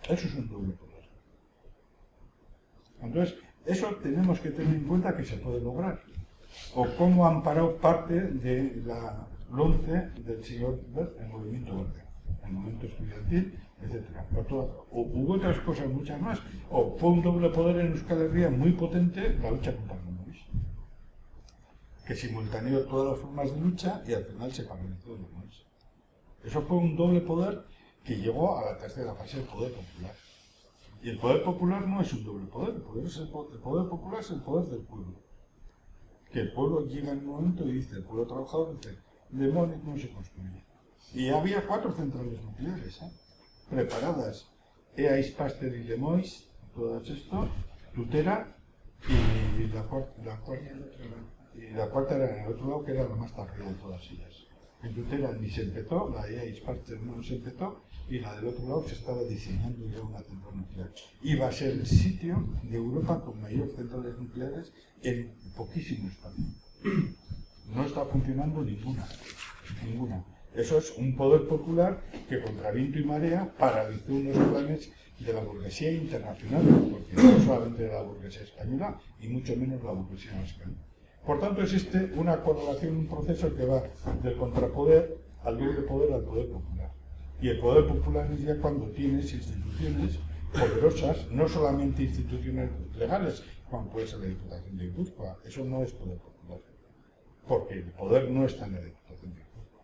Eso es un doble poder. Entonces, eso tenemos que tener en cuenta que se puede lograr. o cómo amparó parte de la LONCE del siglo el movimiento verde, el movimiento estudiantil, etc. O hubo otras cosas muchas más, o fue un doble poder en Euskal Herria muy potente la lucha contra el comunismo, que simultaneó todas las formas de lucha y al final se paralizó el comunismo. Eso fue un doble poder que llegó a la tercera fase del poder popular. Y el poder popular no es un doble poder, el poder, es el, poder, el poder popular es el poder del pueblo que el pueblo llega en un momento y dice, el pueblo trabajador dice, demonios no se construye. Y había cuatro centrales nucleares ¿eh? preparadas, EAIS, Pasteur y Lemois, todas esto, Tutera y la, cuarta, la cuarta, y la cuarta era en el otro lado, que era la más tardía de todas ellas. En Tutera ni se empezó, la EAIS, Pasteur no se empezó, y la del otro lado se estaba diseñando ya una central nuclear. Iba a ser el sitio de Europa con mayor centrales nucleares en poquísimo espacio. No está funcionando ninguna, ninguna. Eso es un poder popular que contra viento y marea paralizó unos planes de la burguesía internacional, porque no solamente de la burguesía española y mucho menos la burguesía vasca. Por tanto, existe una correlación, un proceso que va del contrapoder al doble poder al poder popular. Y el poder popular es ya cuando tienes instituciones poderosas, no solamente instituciones legales, como puede ser la Diputación de Guipúzcoa. Eso no es poder popular, porque el poder no está en la Diputación de Guipúzcoa.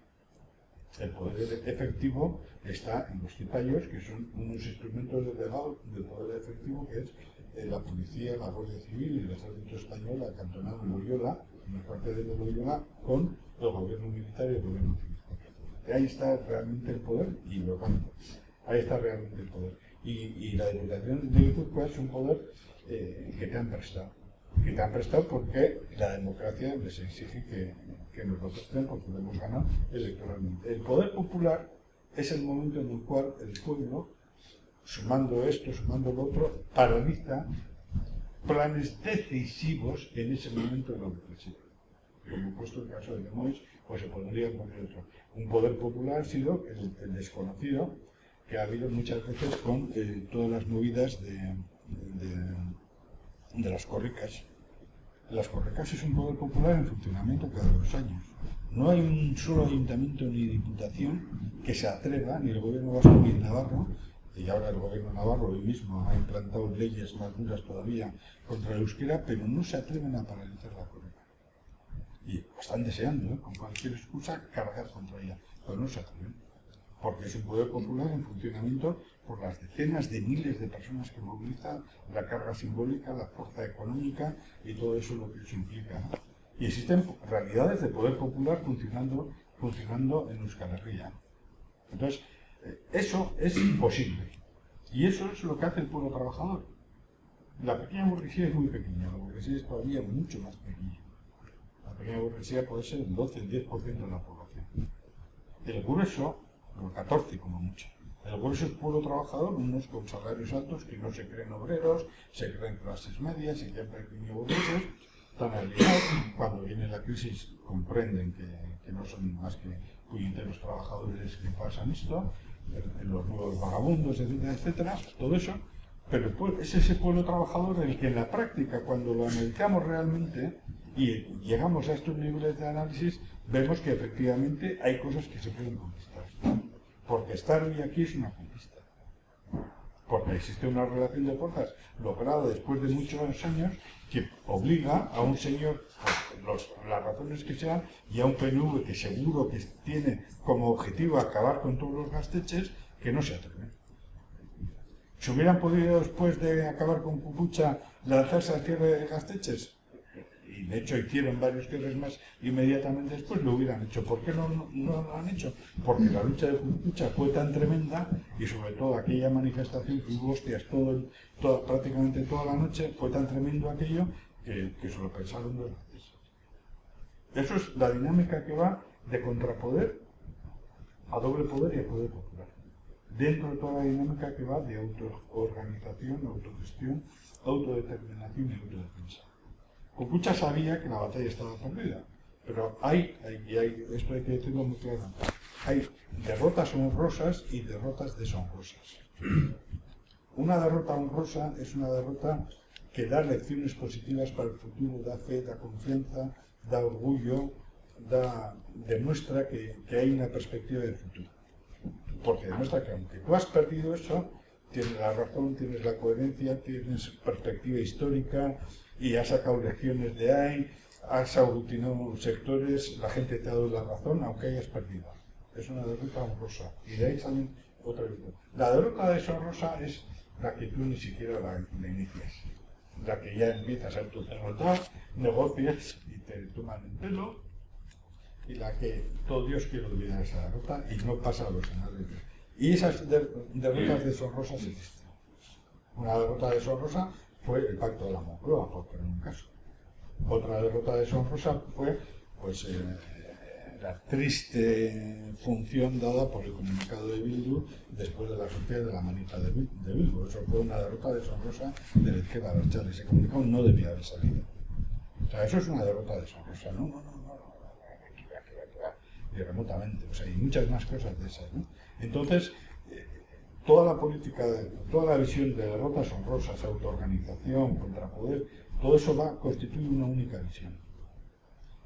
El poder efectivo está en los cipayos, que son unos instrumentos de del poder efectivo, que es eh, la policía, la Guardia Civil y el Ejército Español acantonado en Loyola, en el cuartel de Loyola, con el gobierno militar y el gobierno civil ahí está realmente el poder y lo canto. Ahí está realmente el poder. Y, la Diputación de Guipúzcoa es un poder eh, que te han prestado. Que te han prestado porque la democracia les exige que, que nos lo presten porque lo hemos ganado electoralmente. El poder popular es el momento en el cual el pueblo, sumando esto, sumando lo otro, paraliza planes decisivos en ese momento de la democracia. Como he puesto el caso de Lemoyne, pues se podría poner otro un poder popular ha sido el, desconocido que ha habido muchas veces con eh, todas las movidas de, las corricas. Las corricas es un poder popular en funcionamiento cada dos años. No hay un solo ayuntamiento ni diputación que se atreva, ni el gobierno vasco ni el navarro, y ahora el gobierno navarro hoy mismo ha implantado leyes más duras todavía contra el euskera, pero no se atreven a paralizar la corrica y están deseando, ¿eh? con cualquier excusa, cargar contra ella, pero no se atreven, porque es un poder popular en funcionamiento por las decenas de miles de personas que movilizan, la carga simbólica, la fuerza económica y todo eso lo que eso implica. Y existen realidades de poder popular funcionando, funcionando en Euskal Herria. Entonces, eh, eso es imposible. Y eso es lo que hace el pueblo trabajador. La pequeña burguesía es muy pequeña, la burguesía es todavía mucho más pequeña pequeña burguesía puede ser el 12, el 10% de la población. El grueso, el 14 como mucho. El grueso es pueblo trabajador, unos con salarios altos que no se creen obreros, se creen clases medias y ya pequeños burgueses, alineados. Cuando viene la crisis comprenden que, que no son más que puñeteros trabajadores que pasan esto, los nuevos vagabundos, etcétera, etcétera, todo eso. Pero es ese pueblo trabajador el que en la práctica, cuando lo analizamos realmente, y llegamos a estos niveles de análisis, vemos que efectivamente hay cosas que se pueden conquistar. Porque estar hoy aquí es una conquista. Porque existe una relación de fuerzas lograda después de muchos años que obliga a un señor, por las razones que sean, y a un PNV que seguro que tiene como objetivo acabar con todos los gasteches, que no se atreven. Si hubieran podido después de acabar con Cucucha lanzarse al cierre de gasteches, y de hecho hicieron varios cierres más inmediatamente después, lo hubieran hecho. ¿Por qué no, lo han hecho? Porque la lucha de lucha fue tan tremenda y sobre todo aquella manifestación que hubo hostias todo, prácticamente toda la noche, fue tan tremendo aquello que, que se lo pensaron dos veces. Eso es la dinámica que va de contrapoder a doble poder y a poder popular. Dentro de toda la dinámica que va de autoorganización, autogestión, autodeterminación y autodefensa. Copucha sabía que la batalla estaba perdida, pero hay, hay, hay esto hay que decirlo muy claro, hay derrotas honrosas y derrotas deshonrosas. Una derrota honrosa es una derrota que da lecciones positivas para el futuro, da fe, da confianza, da orgullo, da, demuestra que, que hay una perspectiva de futuro. Porque demuestra que aunque tú has perdido eso, tienes la razón, tienes la coherencia, tienes perspectiva histórica y has sacado lecciones de ahí, has aglutinado sectores, la gente te ha dado la razón, aunque hayas perdido. Es una derrota honrosa. Y de ahí salen otra derrota. La derrota deshonrosa es la que tú ni siquiera la, la inicias. La que ya empiezas a tu derrotar, negocias y te toman el pelo. Y la que todo Dios quiere olvidar esa derrota y no pasa a los anales. Y esas derrotas deshonrosas existen. Una derrota deshonrosa fue el pacto de la Moncloa, por poner un caso. Otra derrota deshonrosa fue pues, eh, la triste función dada por el comunicado de Bildu después de la sortida de la manita de, Bildu. Eso fue una derrota deshonrosa de la izquierda de Ese comunicado no debía haber salido. O sea, eso es una derrota deshonrosa. No, no, no, no. Y remotamente. O sea, hay muchas más cosas de esas. ¿no? Entonces, eh, toda la política, toda la visión de derrotas honrosas, autoorganización, contrapoder, todo eso va a constituir una única visión.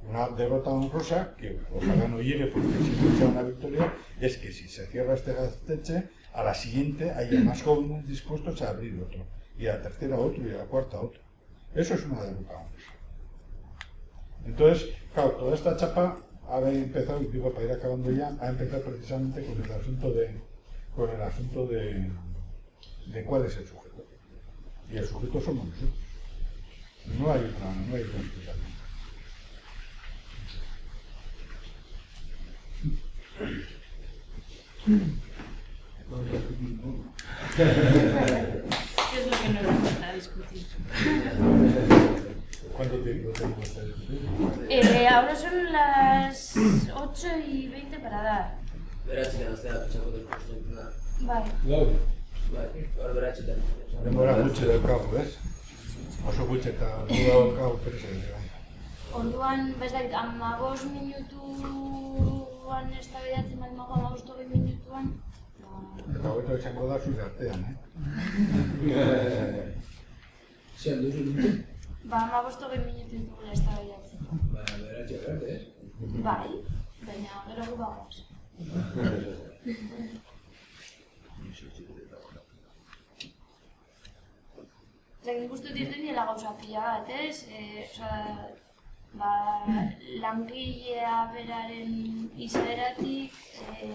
Una derrota honrosa, que ojalá no llegue porque si no sea una victoria, es que si se cierra este gasteche, a la siguiente haya más jóvenes dispuestos a abrir otro, y a la tercera otro, y a la cuarta otro. Eso es una derrota honrosa. Entonces, claro, toda esta chapa ha empezado, y digo para ir acabando ya, ha empezado precisamente con el asunto de, con el asunto de, de cuál es el sujeto. Y el sujeto somos nosotros. No hay otra, no hay otra explicación. ¿Qué es lo que nos gusta discutir? ¿Cuánto tiempo tengo que discutir? Eh, ahora son las 8 y 20 para dar. Beratzi da aztea pentsako dut postena. Vale. Bai, hor beratzi da. Denbora gutxi daukagu, ez? Oso gutxi eta gu daukagu presa dira. Orduan, bez dakit, amagos minutuan ez da bedatzen bat mago amagos hogei minutuan. ba, Eta hobeto izango da zure artean, eh? Zean duzu nintzen? Ba, amagos hogei minutu dugula ez da bedatzen. Ba, beratzi arte, ez? Bai, baina gero gu bagoaz. Zek, nik uste dut diela gauza pila bat, ez? E, oza, ba, langilea beraren izaeratik, e,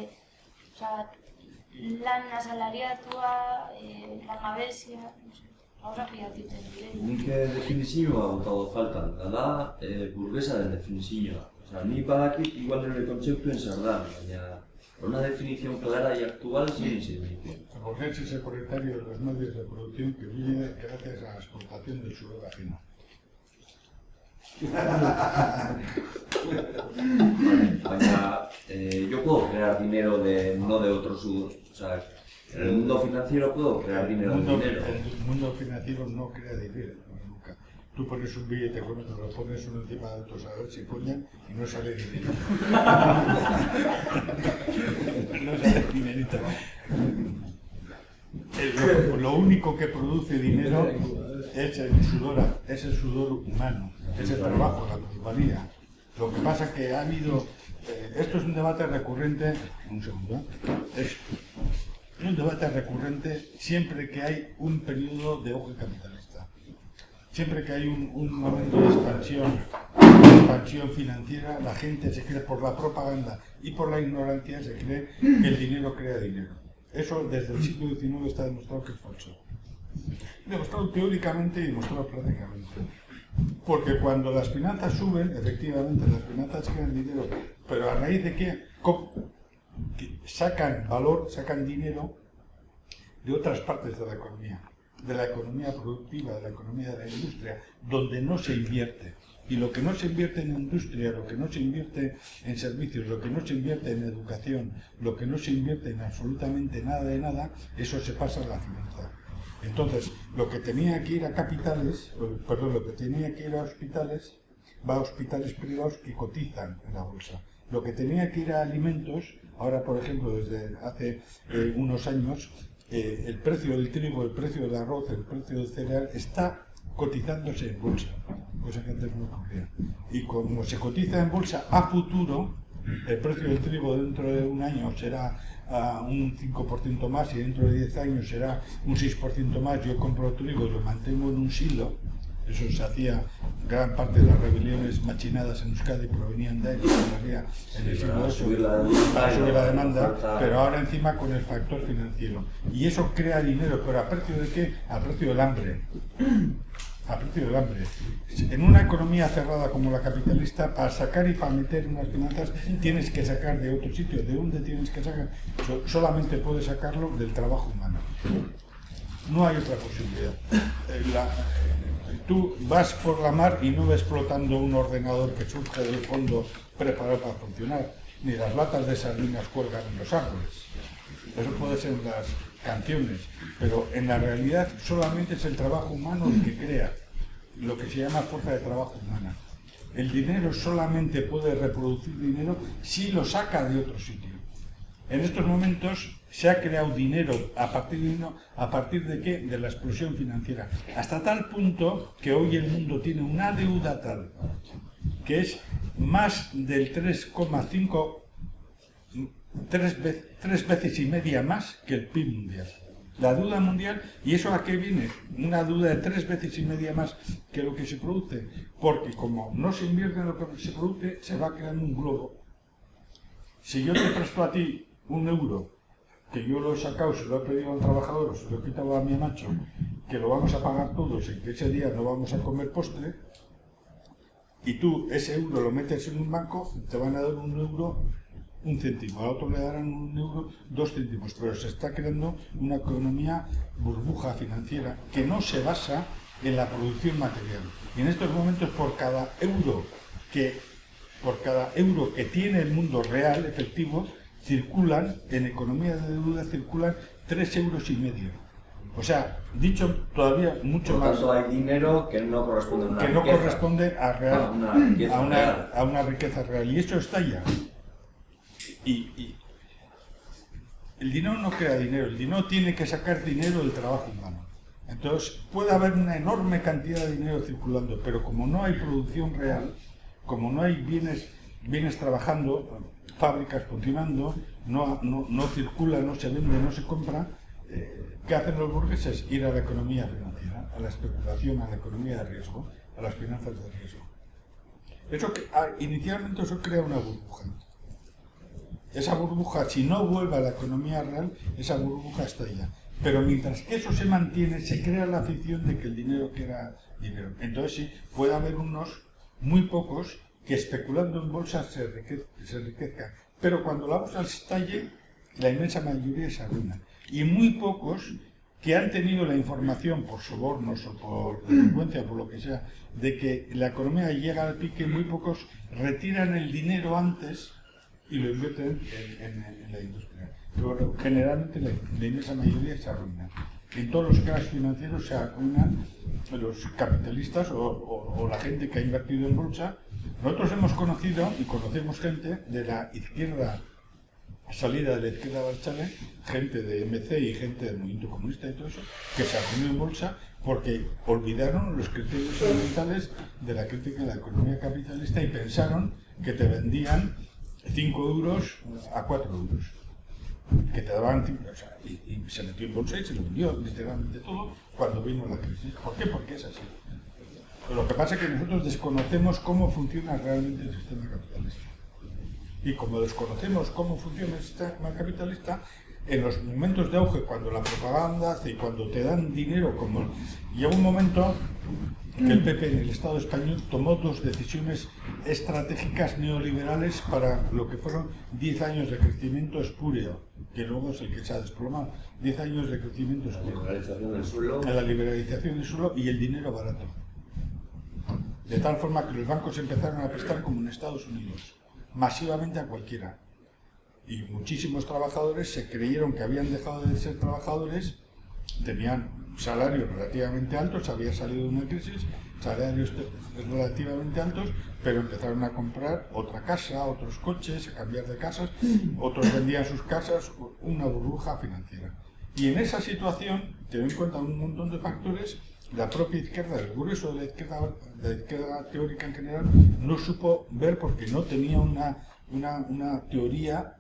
oza, lan asalariatua, e, langabezia, no sé, gauza pila irten diren. Nik eh, definizioa botago faltan, da da eh, burguesaren definizioa. Badakit igual nire kontzeptuen zer da, baina una definición clara y actual sin. El burgués es el proletario de los medios de producción que vive gracias a la exportación del sudor ajeno. Baina eh, yo puedo crear dinero de, no de otro sudor. O sea, en el mundo financiero puedo crear El dinero de mundo, dinero. el mundo financiero no crea dinero. Tú pones un billete con otro, lo pones uno encima de otro, a y no sale dinero. no sale dinerito. Lo, lo único que produce dinero es el sudor, es el sudor humano, es el trabajo, la plusvalía. Lo que pasa es que ha habido, eh, esto es un debate recurrente, un segundo, es un debate recurrente siempre que hay un periodo de auge capitalista. Siempre que hay un, momento de expansión, de expansión financiera, la gente se cree por la propaganda y por la ignorancia, se cree que el dinero crea dinero. Eso desde el siglo XIX está demostrado que es falso. Demostrado teóricamente y demostrado prácticamente. Porque cuando las finanzas suben, efectivamente las finanzas crean dinero, pero a raíz de que, que sacan valor, sacan dinero de otras partes de la economía, de la economía productiva, de la economía de la industria, donde no se invierte. Y lo que no se invierte en industria, lo que no se invierte en servicios, lo que no se invierte en educación, lo que no se invierte en absolutamente nada de nada, eso se pasa a la finanza. Entonces, lo que tenía que ir a capitales, perdón, lo que tenía que ir a hospitales, va a hospitales privados que cotizan en la bolsa. Lo que tenía que ir a alimentos, ahora por ejemplo desde hace eh, unos años, eh, el precio del trigo, el precio del arroz, el precio del cereal, está cotizándose en bolsa, cosa que antes no ocurría. Y como se cotiza en bolsa a futuro, el precio del trigo dentro de un año será a un 5% más y dentro de 10 años será un 6% más. Yo compro trigo, lo mantengo en un silo Eso se hacía, gran parte de las rebeliones machinadas en Euskadi provenían de hacía en el siglo VIII, subir la demanda para subir la demanda, pero ahora encima con el factor financiero. Y eso crea dinero, pero ¿a precio de qué? A precio del hambre. A precio del hambre. En una economía cerrada como la capitalista, para sacar y para meter unas finanzas, tienes que sacar de otro sitio. ¿De dónde tienes que sacar? So- solamente puedes sacarlo del trabajo humano. No hay otra posibilidad. La- eh, tú vas por la mar y no ves flotando un ordenador que surge del fondo preparado para funcionar, ni las latas de sardinas cuelgan en los árboles. Eso puede ser en las canciones, pero en la realidad solamente es el trabajo humano el que crea lo que se llama fuerza de trabajo humana. El dinero solamente puede reproducir dinero si lo saca de otro sitio. En estos momentos se ha creado dinero a partir de, a partir de qué? De la explosión financiera. Hasta tal punto que hoy el mundo tiene una deuda tal que es más del 3,5 tres, tres veces y media más que el PIB mundial. La deuda mundial, ¿y eso a qué viene? Una deuda de tres veces y media más que lo que se produce, porque como no se invierte en lo que se produce, se va creando un globo. Si yo te presto a ti un euro, que yo lo he sacado, se lo he pedido al trabajador, o se lo he quitado a mi macho, que lo vamos a pagar todos y que ese día no vamos a comer postre, y tú ese euro lo metes en un banco, te van a dar un euro un céntimo, al otro le darán un euro dos céntimos, pero se está creando una economía burbuja financiera que no se basa en la producción material. Y en estos momentos por cada euro que por cada euro que tiene el mundo real, efectivo, circulan, en economía de deuda circulan tres euros y medio. O sea, dicho todavía mucho Por más tanto, hay dinero que no corresponde a una que no riqueza. corresponde a, real, A una riqueza a, una, real. a una riqueza real. Y eso estalla. Y, y el dinero no crea dinero, el dinero tiene que sacar dinero del trabajo humano. Entonces puede haber una enorme cantidad de dinero circulando, pero como no hay producción real, como no hay bienes, bienes trabajando, fábricas funcionando, no, no, no circula, no se vende, no se compra, eh, ¿qué hacen los burgueses? Ir a la economía financiera, a la especulación, a la economía de riesgo, a las finanzas de riesgo. Eso ah, inicialmente eso crea una burbuja. Esa burbuja, si no vuelve a la economía real, esa burbuja estalla. Pero mientras que eso se mantiene, se crea la afición de que el dinero quiera dinero. Entonces sí, puede haber unos, muy pocos, que especulando en bolsa se, enrique- se enriquezcan. Pero cuando la bolsa estalle, la inmensa mayoría se arruina. Y muy pocos que han tenido la información por sobornos o por delincuencia, por lo que sea, de que la economía llega al pique, muy pocos retiran el dinero antes y lo invierten en, en- en la industria. Pero generalmente la, la inmensa mayoría se arruina. En todos los casos financieros se arruinan los capitalistas o, o- o la gente que ha invertido en bolsa. Nosotros hemos conocido y conocemos gente de la izquierda salida de la izquierda Barchale, gente de MC y gente del movimiento comunista y todo eso, que se arruinó en bolsa porque olvidaron los criterios fundamentales de la crítica de la economía capitalista y pensaron que te vendían 5 euros a 4 euros. Que te daban cinco- o sea, y, y se metió en bolsa y se lo vendió literalmente todo cuando vino la crisis. ¿Por qué? Porque es así. Lo que pasa es que nosotros desconocemos cómo funciona realmente el sistema capitalista. Y como desconocemos cómo funciona el sistema capitalista, en los momentos de auge, cuando la propaganda hace y cuando te dan dinero, como llega un momento que el PP en el Estado español tomó dos decisiones estratégicas neoliberales para lo que fueron 10 años de crecimiento espúreo, que luego es el que se ha desplomado. 10 años de crecimiento La espúreo liberalización del suelo. la liberalización del suelo y el dinero barato. De tal forma que los bancos empezaron a prestar como en Estados Unidos, masivamente a cualquiera. Y muchísimos trabajadores se creyeron que habían dejado de ser trabajadores, tenían salarios relativamente altos, había salido de una crisis, salarios te- relativamente altos, pero empezaron a comprar otra casa, otros coches, a cambiar de casas, otros vendían sus casas, una burbuja financiera. Y en esa situación, teniendo en cuenta un montón de factores, la propia izquierda, el grueso de la izquierda, teórica en general, no supo ver porque no tenía una, una, teoría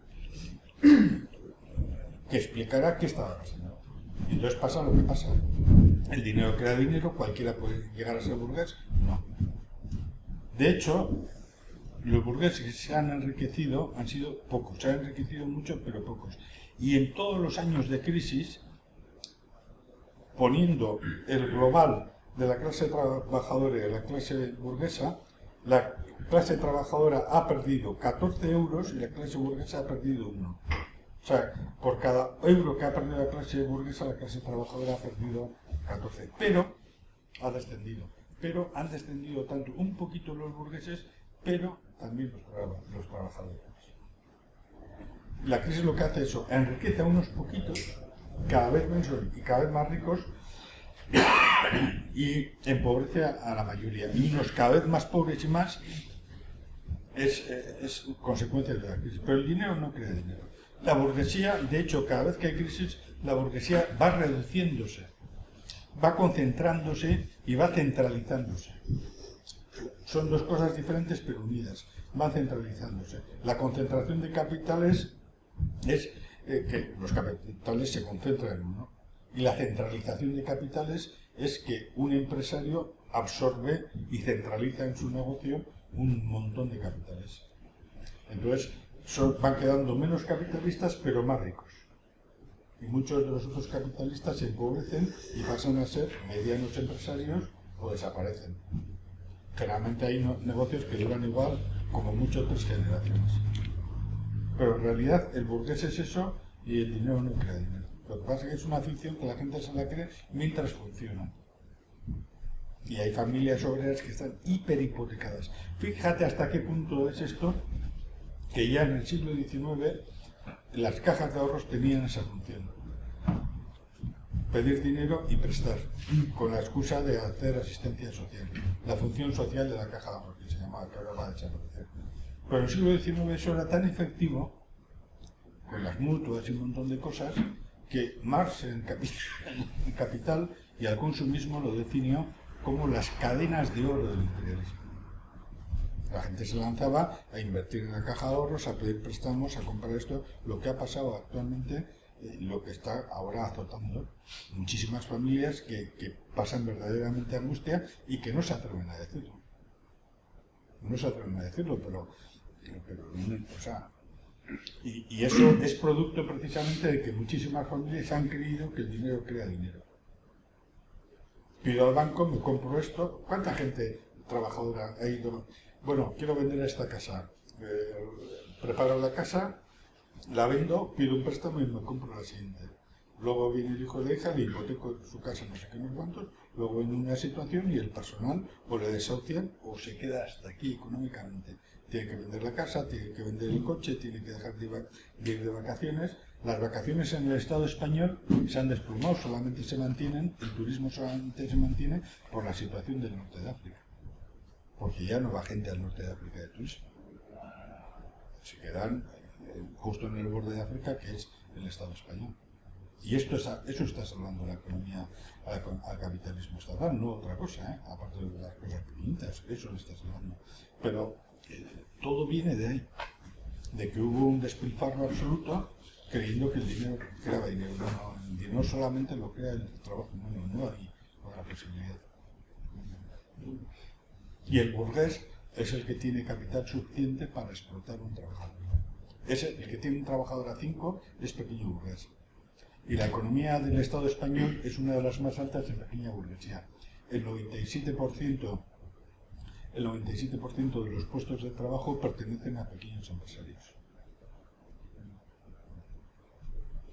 que explicara qué estaba pasando. Entonces pasa lo que pasa. El dinero crea dinero, cualquiera puede llegar a ser burgués. No. De hecho, los burgueses que se han enriquecido han sido pocos. Se han enriquecido mucho, pero pocos. Y en todos los años de crisis, poniendo el global de la clase trabajadora y de la clase burguesa, la clase trabajadora ha perdido 14 euros y la clase burguesa ha perdido 1. O sea, por cada euro que ha perdido la clase burguesa, la clase trabajadora ha perdido 14. Pero ha descendido. Pero han descendido tanto un poquito los burgueses, pero también los, traba- los trabajadores. La crisis lo que hace es eso, enriquece a unos poquitos, cada vez menos y cada vez más ricos, y empobrece a la mayoría. Unos cada vez más pobres y más es, eh, es consecuencia de la crisis. Pero el dinero no crea dinero. La burguesía, de hecho, cada vez que hay crisis, la burguesía va reduciéndose, va concentrándose y va centralizándose. Son dos cosas diferentes pero unidas, van centralizándose. La concentración de capitales es eh, que los capitales se concentran en uno. Y la centralización de capitales es que un empresario absorbe y centraliza en su negocio un montón de capitales. Entonces son- van quedando menos capitalistas pero más ricos. Y muchos de los otros capitalistas se empobrecen y pasan a ser medianos empresarios o desaparecen. Generalmente hay negocios que duran igual como mucho tres generaciones. Pero en realidad el burgués es eso y el dinero no crea dinero. Lo que pasa es que es una ficción que la gente se la cree mientras funciona. Y hay familias obreras que están hiperhipotecadas. Fíjate hasta qué punto es esto, que ya en el siglo XIX las cajas de ahorros tenían esa función. Pedir dinero y prestar, con la excusa de hacer asistencia social. La función social de la caja de ahorros, que se llamaba, que ahora va a desaparecer. Pero el siglo XIX eso era tan efectivo, con las mutuas y un montón de cosas, que Marx en Capital y al consumismo lo definió como las cadenas de oro del imperialismo. La gente se lanzaba a invertir en la caja de ahorros, a pedir préstamos, a comprar esto, lo que ha pasado actualmente, eh, lo que está ahora azotando muchísimas familias que, que pasan verdaderamente angustia y que no se atreven a decirlo. No se atreven a decirlo, pero, pero, pero, no, o sea, y, eso es producto precisamente de que muchísimas familias han creído que el dinero crea dinero. Pido al banco, me compro esto. ¿Cuánta gente trabajadora ha ido? Bueno, quiero vender esta casa. Eh, preparo la casa, la vendo, pido un préstamo y me compro la siguiente. Luego viene el hijo de hija, le hipoteco su casa no sé qué, no cuántos. Luego viene una situación y el personal o le desahucian o se queda hasta aquí económicamente. Tiene que vender la casa, tiene que vender el coche, tiene que dejar de, ir de vacaciones. Las vacaciones en el Estado español se han desplomado, solamente se mantienen, el turismo solamente se mantiene por la situación del norte de África. Porque ya no va gente al norte de África de turismo. Se quedan eh, justo en el borde de África, que es el Estado español. Y esto es, eso está salvando la economía al, al capitalismo estatal, no otra cosa, ¿eh? aparte de las cosas pequeñitas, eso le está salvando. Pero todo viene de ahí, de que hubo un despilfarro absoluto creyendo que el dinero creaba dinero. No, no, el dinero solamente lo crea el trabajo humano, no hay otra posibilidad. Y el burgués es el que tiene capital suficiente para explotar un trabajador. Ese, el que tiene un trabajador a 5 es pequeño burgués. Y la economía del Estado español es una de las más altas de pequeña burguesía. El 97%, el 97% de los puestos de trabajo pertenecen a pequeños empresarios.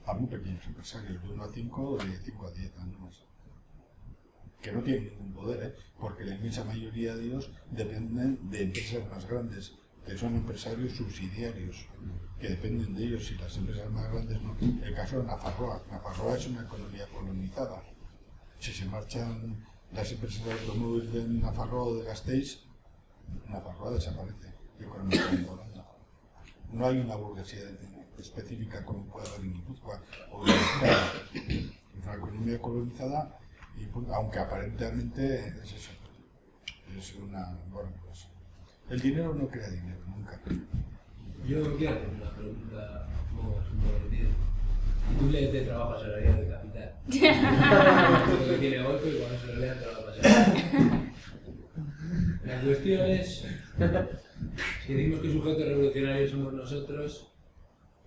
A muy pequeños empresarios, de 1 a 5 o de 5 a 10 años más. Que no tienen ningún poder, ¿eh? porque la inmensa mayoría de ellos dependen de empresas más grandes, que son empresarios subsidiarios, que dependen de ellos y las empresas más grandes no. El caso de Nafarroa. Nafarroa es una economía colonizada. si se marchan las empresas de automóviles de Nafarroa o de Gasteiz, Nafarroa desaparece económicamente hablando. No hay una burguesía específica como puede haber en Guipúzcoa o en Euskadi. Es una economía colonizada y punto, aunque aparentemente es eso. Es una. Bueno, pues. El dinero no crea dinero, nunca. Yo quiero hacer una pregunta un poco comprometida. Tú lees de trabajo asalariado de capital. Lo que tiene golpe y cuando se lo lean trabajo asalariado. La cuestión es, si decimos que sujetos revolucionarios somos nosotros,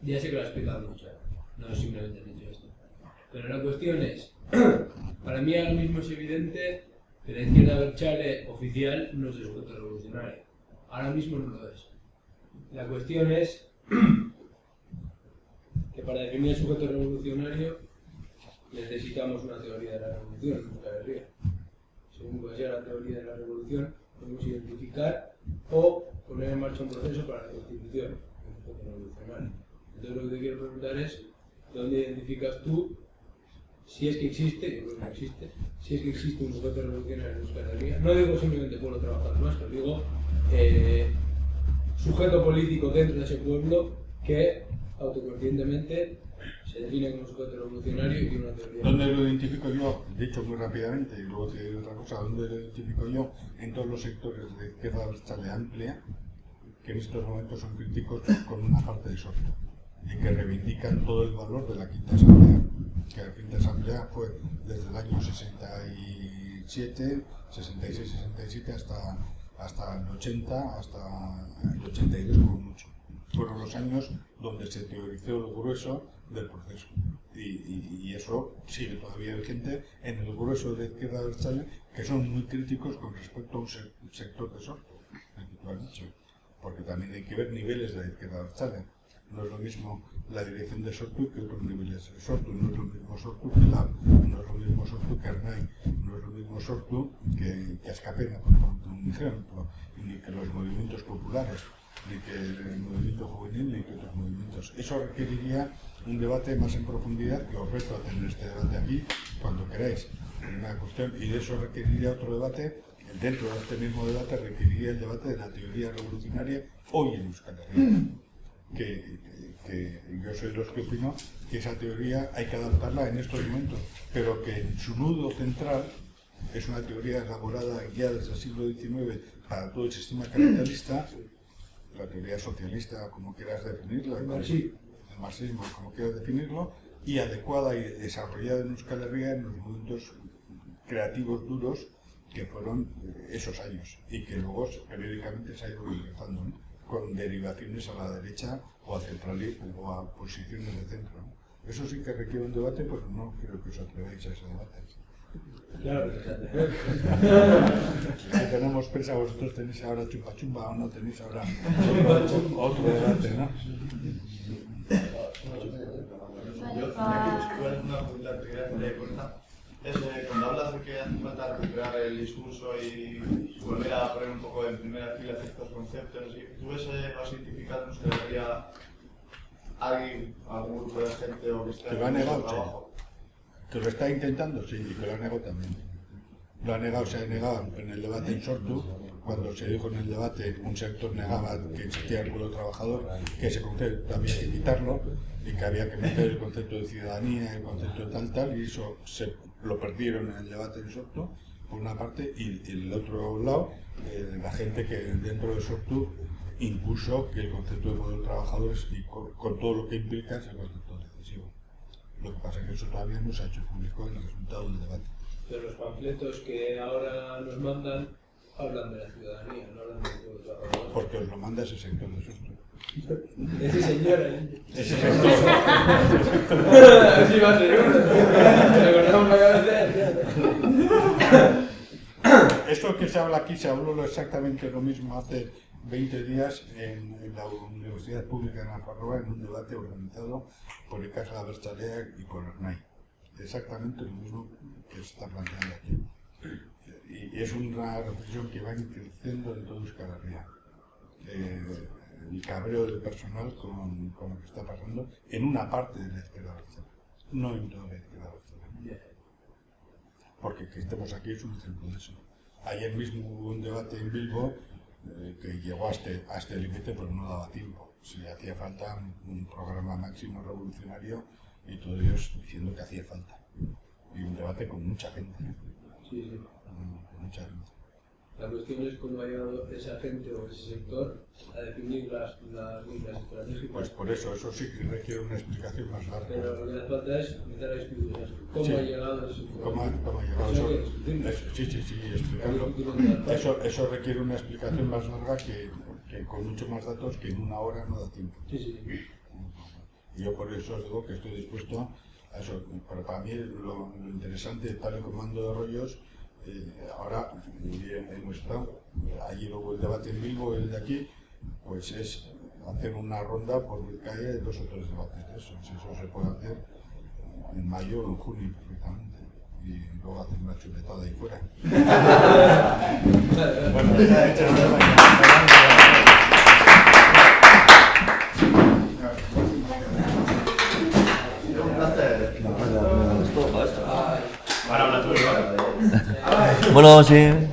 ya sé que lo has explicado mucho, no simplemente has dicho esto. Pero la cuestión es, para mí ahora mismo es evidente que la izquierda Berchale oficial no es el sujeto revolucionario. Ahora mismo no lo es. La cuestión es que para definir el sujeto revolucionario necesitamos una teoría de la revolución Euskal Herria. Según cuál sea la teoría de la revolución, podemos identificar o poner en marcha un proceso para la constitución revolucionario. Entonces lo que te quiero preguntar es, ¿dónde identificas tú, si es que existe, yo creo que no existe, si es que existe un sujeto revolucionario en Euskal Herria? No digo simplemente pueblo trabajador nuestro, digo eh, sujeto político dentro de ese pueblo que autoconscientemente se define como sujeto revolucionario y una teoría. ¿Dónde lo identifico yo? Dicho muy rápidamente, y luego te diré otra cosa, ¿dónde lo identifico yo? En todos los sectores de izquierda abertzale amplia, que en estos momentos son críticos con una parte de Soto, y que reivindican todo el valor de la quinta asamblea, que la quinta asamblea fue desde el año 67, 66-67 hasta, hasta el 80, hasta el 82 como mucho. Fueron los años donde se teorizó lo grueso del proceso. Y, eso sigue todavía vigente en el grueso de izquierda abertzale, que son muy críticos con respecto a un se- sector de Sortu, el que tú has dicho. Porque también hay que ver niveles de la izquierda abertzale. No es lo mismo la dirección de Sortu que otros niveles de Sortu. No es lo mismo Sortu que LAB, no es lo mismo Sortu que Arnai, no es lo mismo Sortu que, que Azcapena, por ejemplo, ni que los movimientos populares ni que el movimiento juvenil, ni que otros movimientos. Eso requeriría un debate más en profundidad, que os reto a tener este debate aquí cuando queráis. Una cuestión, y de eso requeriría otro debate, dentro de este mismo debate requeriría el debate de la teoría revolucionaria hoy en Euskal Herria. Que, que yo soy de los que opino que esa teoría hay que adaptarla en estos momentos, pero que en su nudo central es una teoría elaborada ya desde el siglo XIX para todo el sistema capitalista, la teoría socialista, como quieras definirla, marxismo. Marxismo, como quieras definirlo, y adecuada y desarrollada en Euskal Herria en los momentos creativos duros que fueron esos años y que luego periódicamente se ha ido regresando ¿no? con derivaciones a la derecha o a centralismo o a posiciones de centro. ¿no? Eso sí que requiere un debate, pero no creo que os atreváis a ese debate. Claro, Si tenemos presa, vosotros tenéis ahora chupa chumba o no tenéis ahora otro debate, ¿no? Yo, ba- voy a hacer una pregunta que quería hacerle corta. Es, eh, cuando hablas de que hace falta recuperar el discurso y volver a poner un poco en primera fila ciertos conceptos. ¿tú ves eh, los identificados que debería alguien, algún grupo de gente o que esté negado, sí. trabajo? Que lo está intentando, sí, y que lo ha negado también. Lo ha negado, se ha negado en el debate en Sortu, cuando se dijo en el debate, un sector negaba que existía el pueblo trabajador, que ese concepto había que quitarlo y que había que meter el concepto de ciudadanía, el concepto de tal, tal, y eso se lo perdieron en el debate en Sortu, por una parte, y, y el otro lado, eh, la gente que dentro de Sortu impuso que el concepto de pueblo trabajador y con, con todo lo que implica es el concepto decisivo. Lo que pasa es que eso todavía no se ha hecho público en el resultado del debate. Pero los panfletos que ahora nos mandan hablan de la ciudadanía, no hablan del trabajador. Porque os lo manda ese sector de Sortu. Ese señor ahí. Ese sector. Así va a ser uno. Varias veces. Esto que se habla aquí se habló exactamente lo mismo hace 20 días en, en la Universidad Pública de Nafarroa en un debate organizado por Icasa Berchalea y por Arnay. Exactamente lo mismo que se está planteando aquí. Y, es una reflexión que va creciendo en todo Euskal Herria. Eh, el cabreo del personal con, con lo que está pasando en una parte de la izquierda abertzale, no en toda la izquierda abertzale. porque que estemos aquí es un ejemplo de eso. Ayer mismo hubo un debate en Bilbo eh, que llegó a este, a este límite, pero no daba tiempo. Si hacía falta un programa máximo revolucionario y todos ellos diciendo que hacía falta. Y un debate con mucha gente, Sí, sí. La cuestión es cómo ha llegado esa gente o ese sector a definir las, las líneas estratégicas. Pues por eso, eso sí que requiere una explicación más larga. Pero lo que hace falta es a. ¿Cómo Sí. ha llegado ese sector? ¿Cómo, ha- cómo ha llegado Eso eso? sí, sí, sí, explicarlo. Eso, eso requiere una explicación más larga que, que con muchos más datos que en una hora no da tiempo. Sí, sí, sí. Y Yo por eso os digo que estoy dispuesto a eso. Pero para mí lo, lo interesante, tal y como ando de rollos, eh, ahora hemos estado, ayer hubo el debate en Bilbo, el de aquí, pues es hacer una ronda por Vizcaya de dos o tres debates de eso. Si eso se puede hacer en mayo o en junio perfectamente. Y luego hacer una chuletada ahí fuera. Bueno, Un placer. Esto, esto. Ahora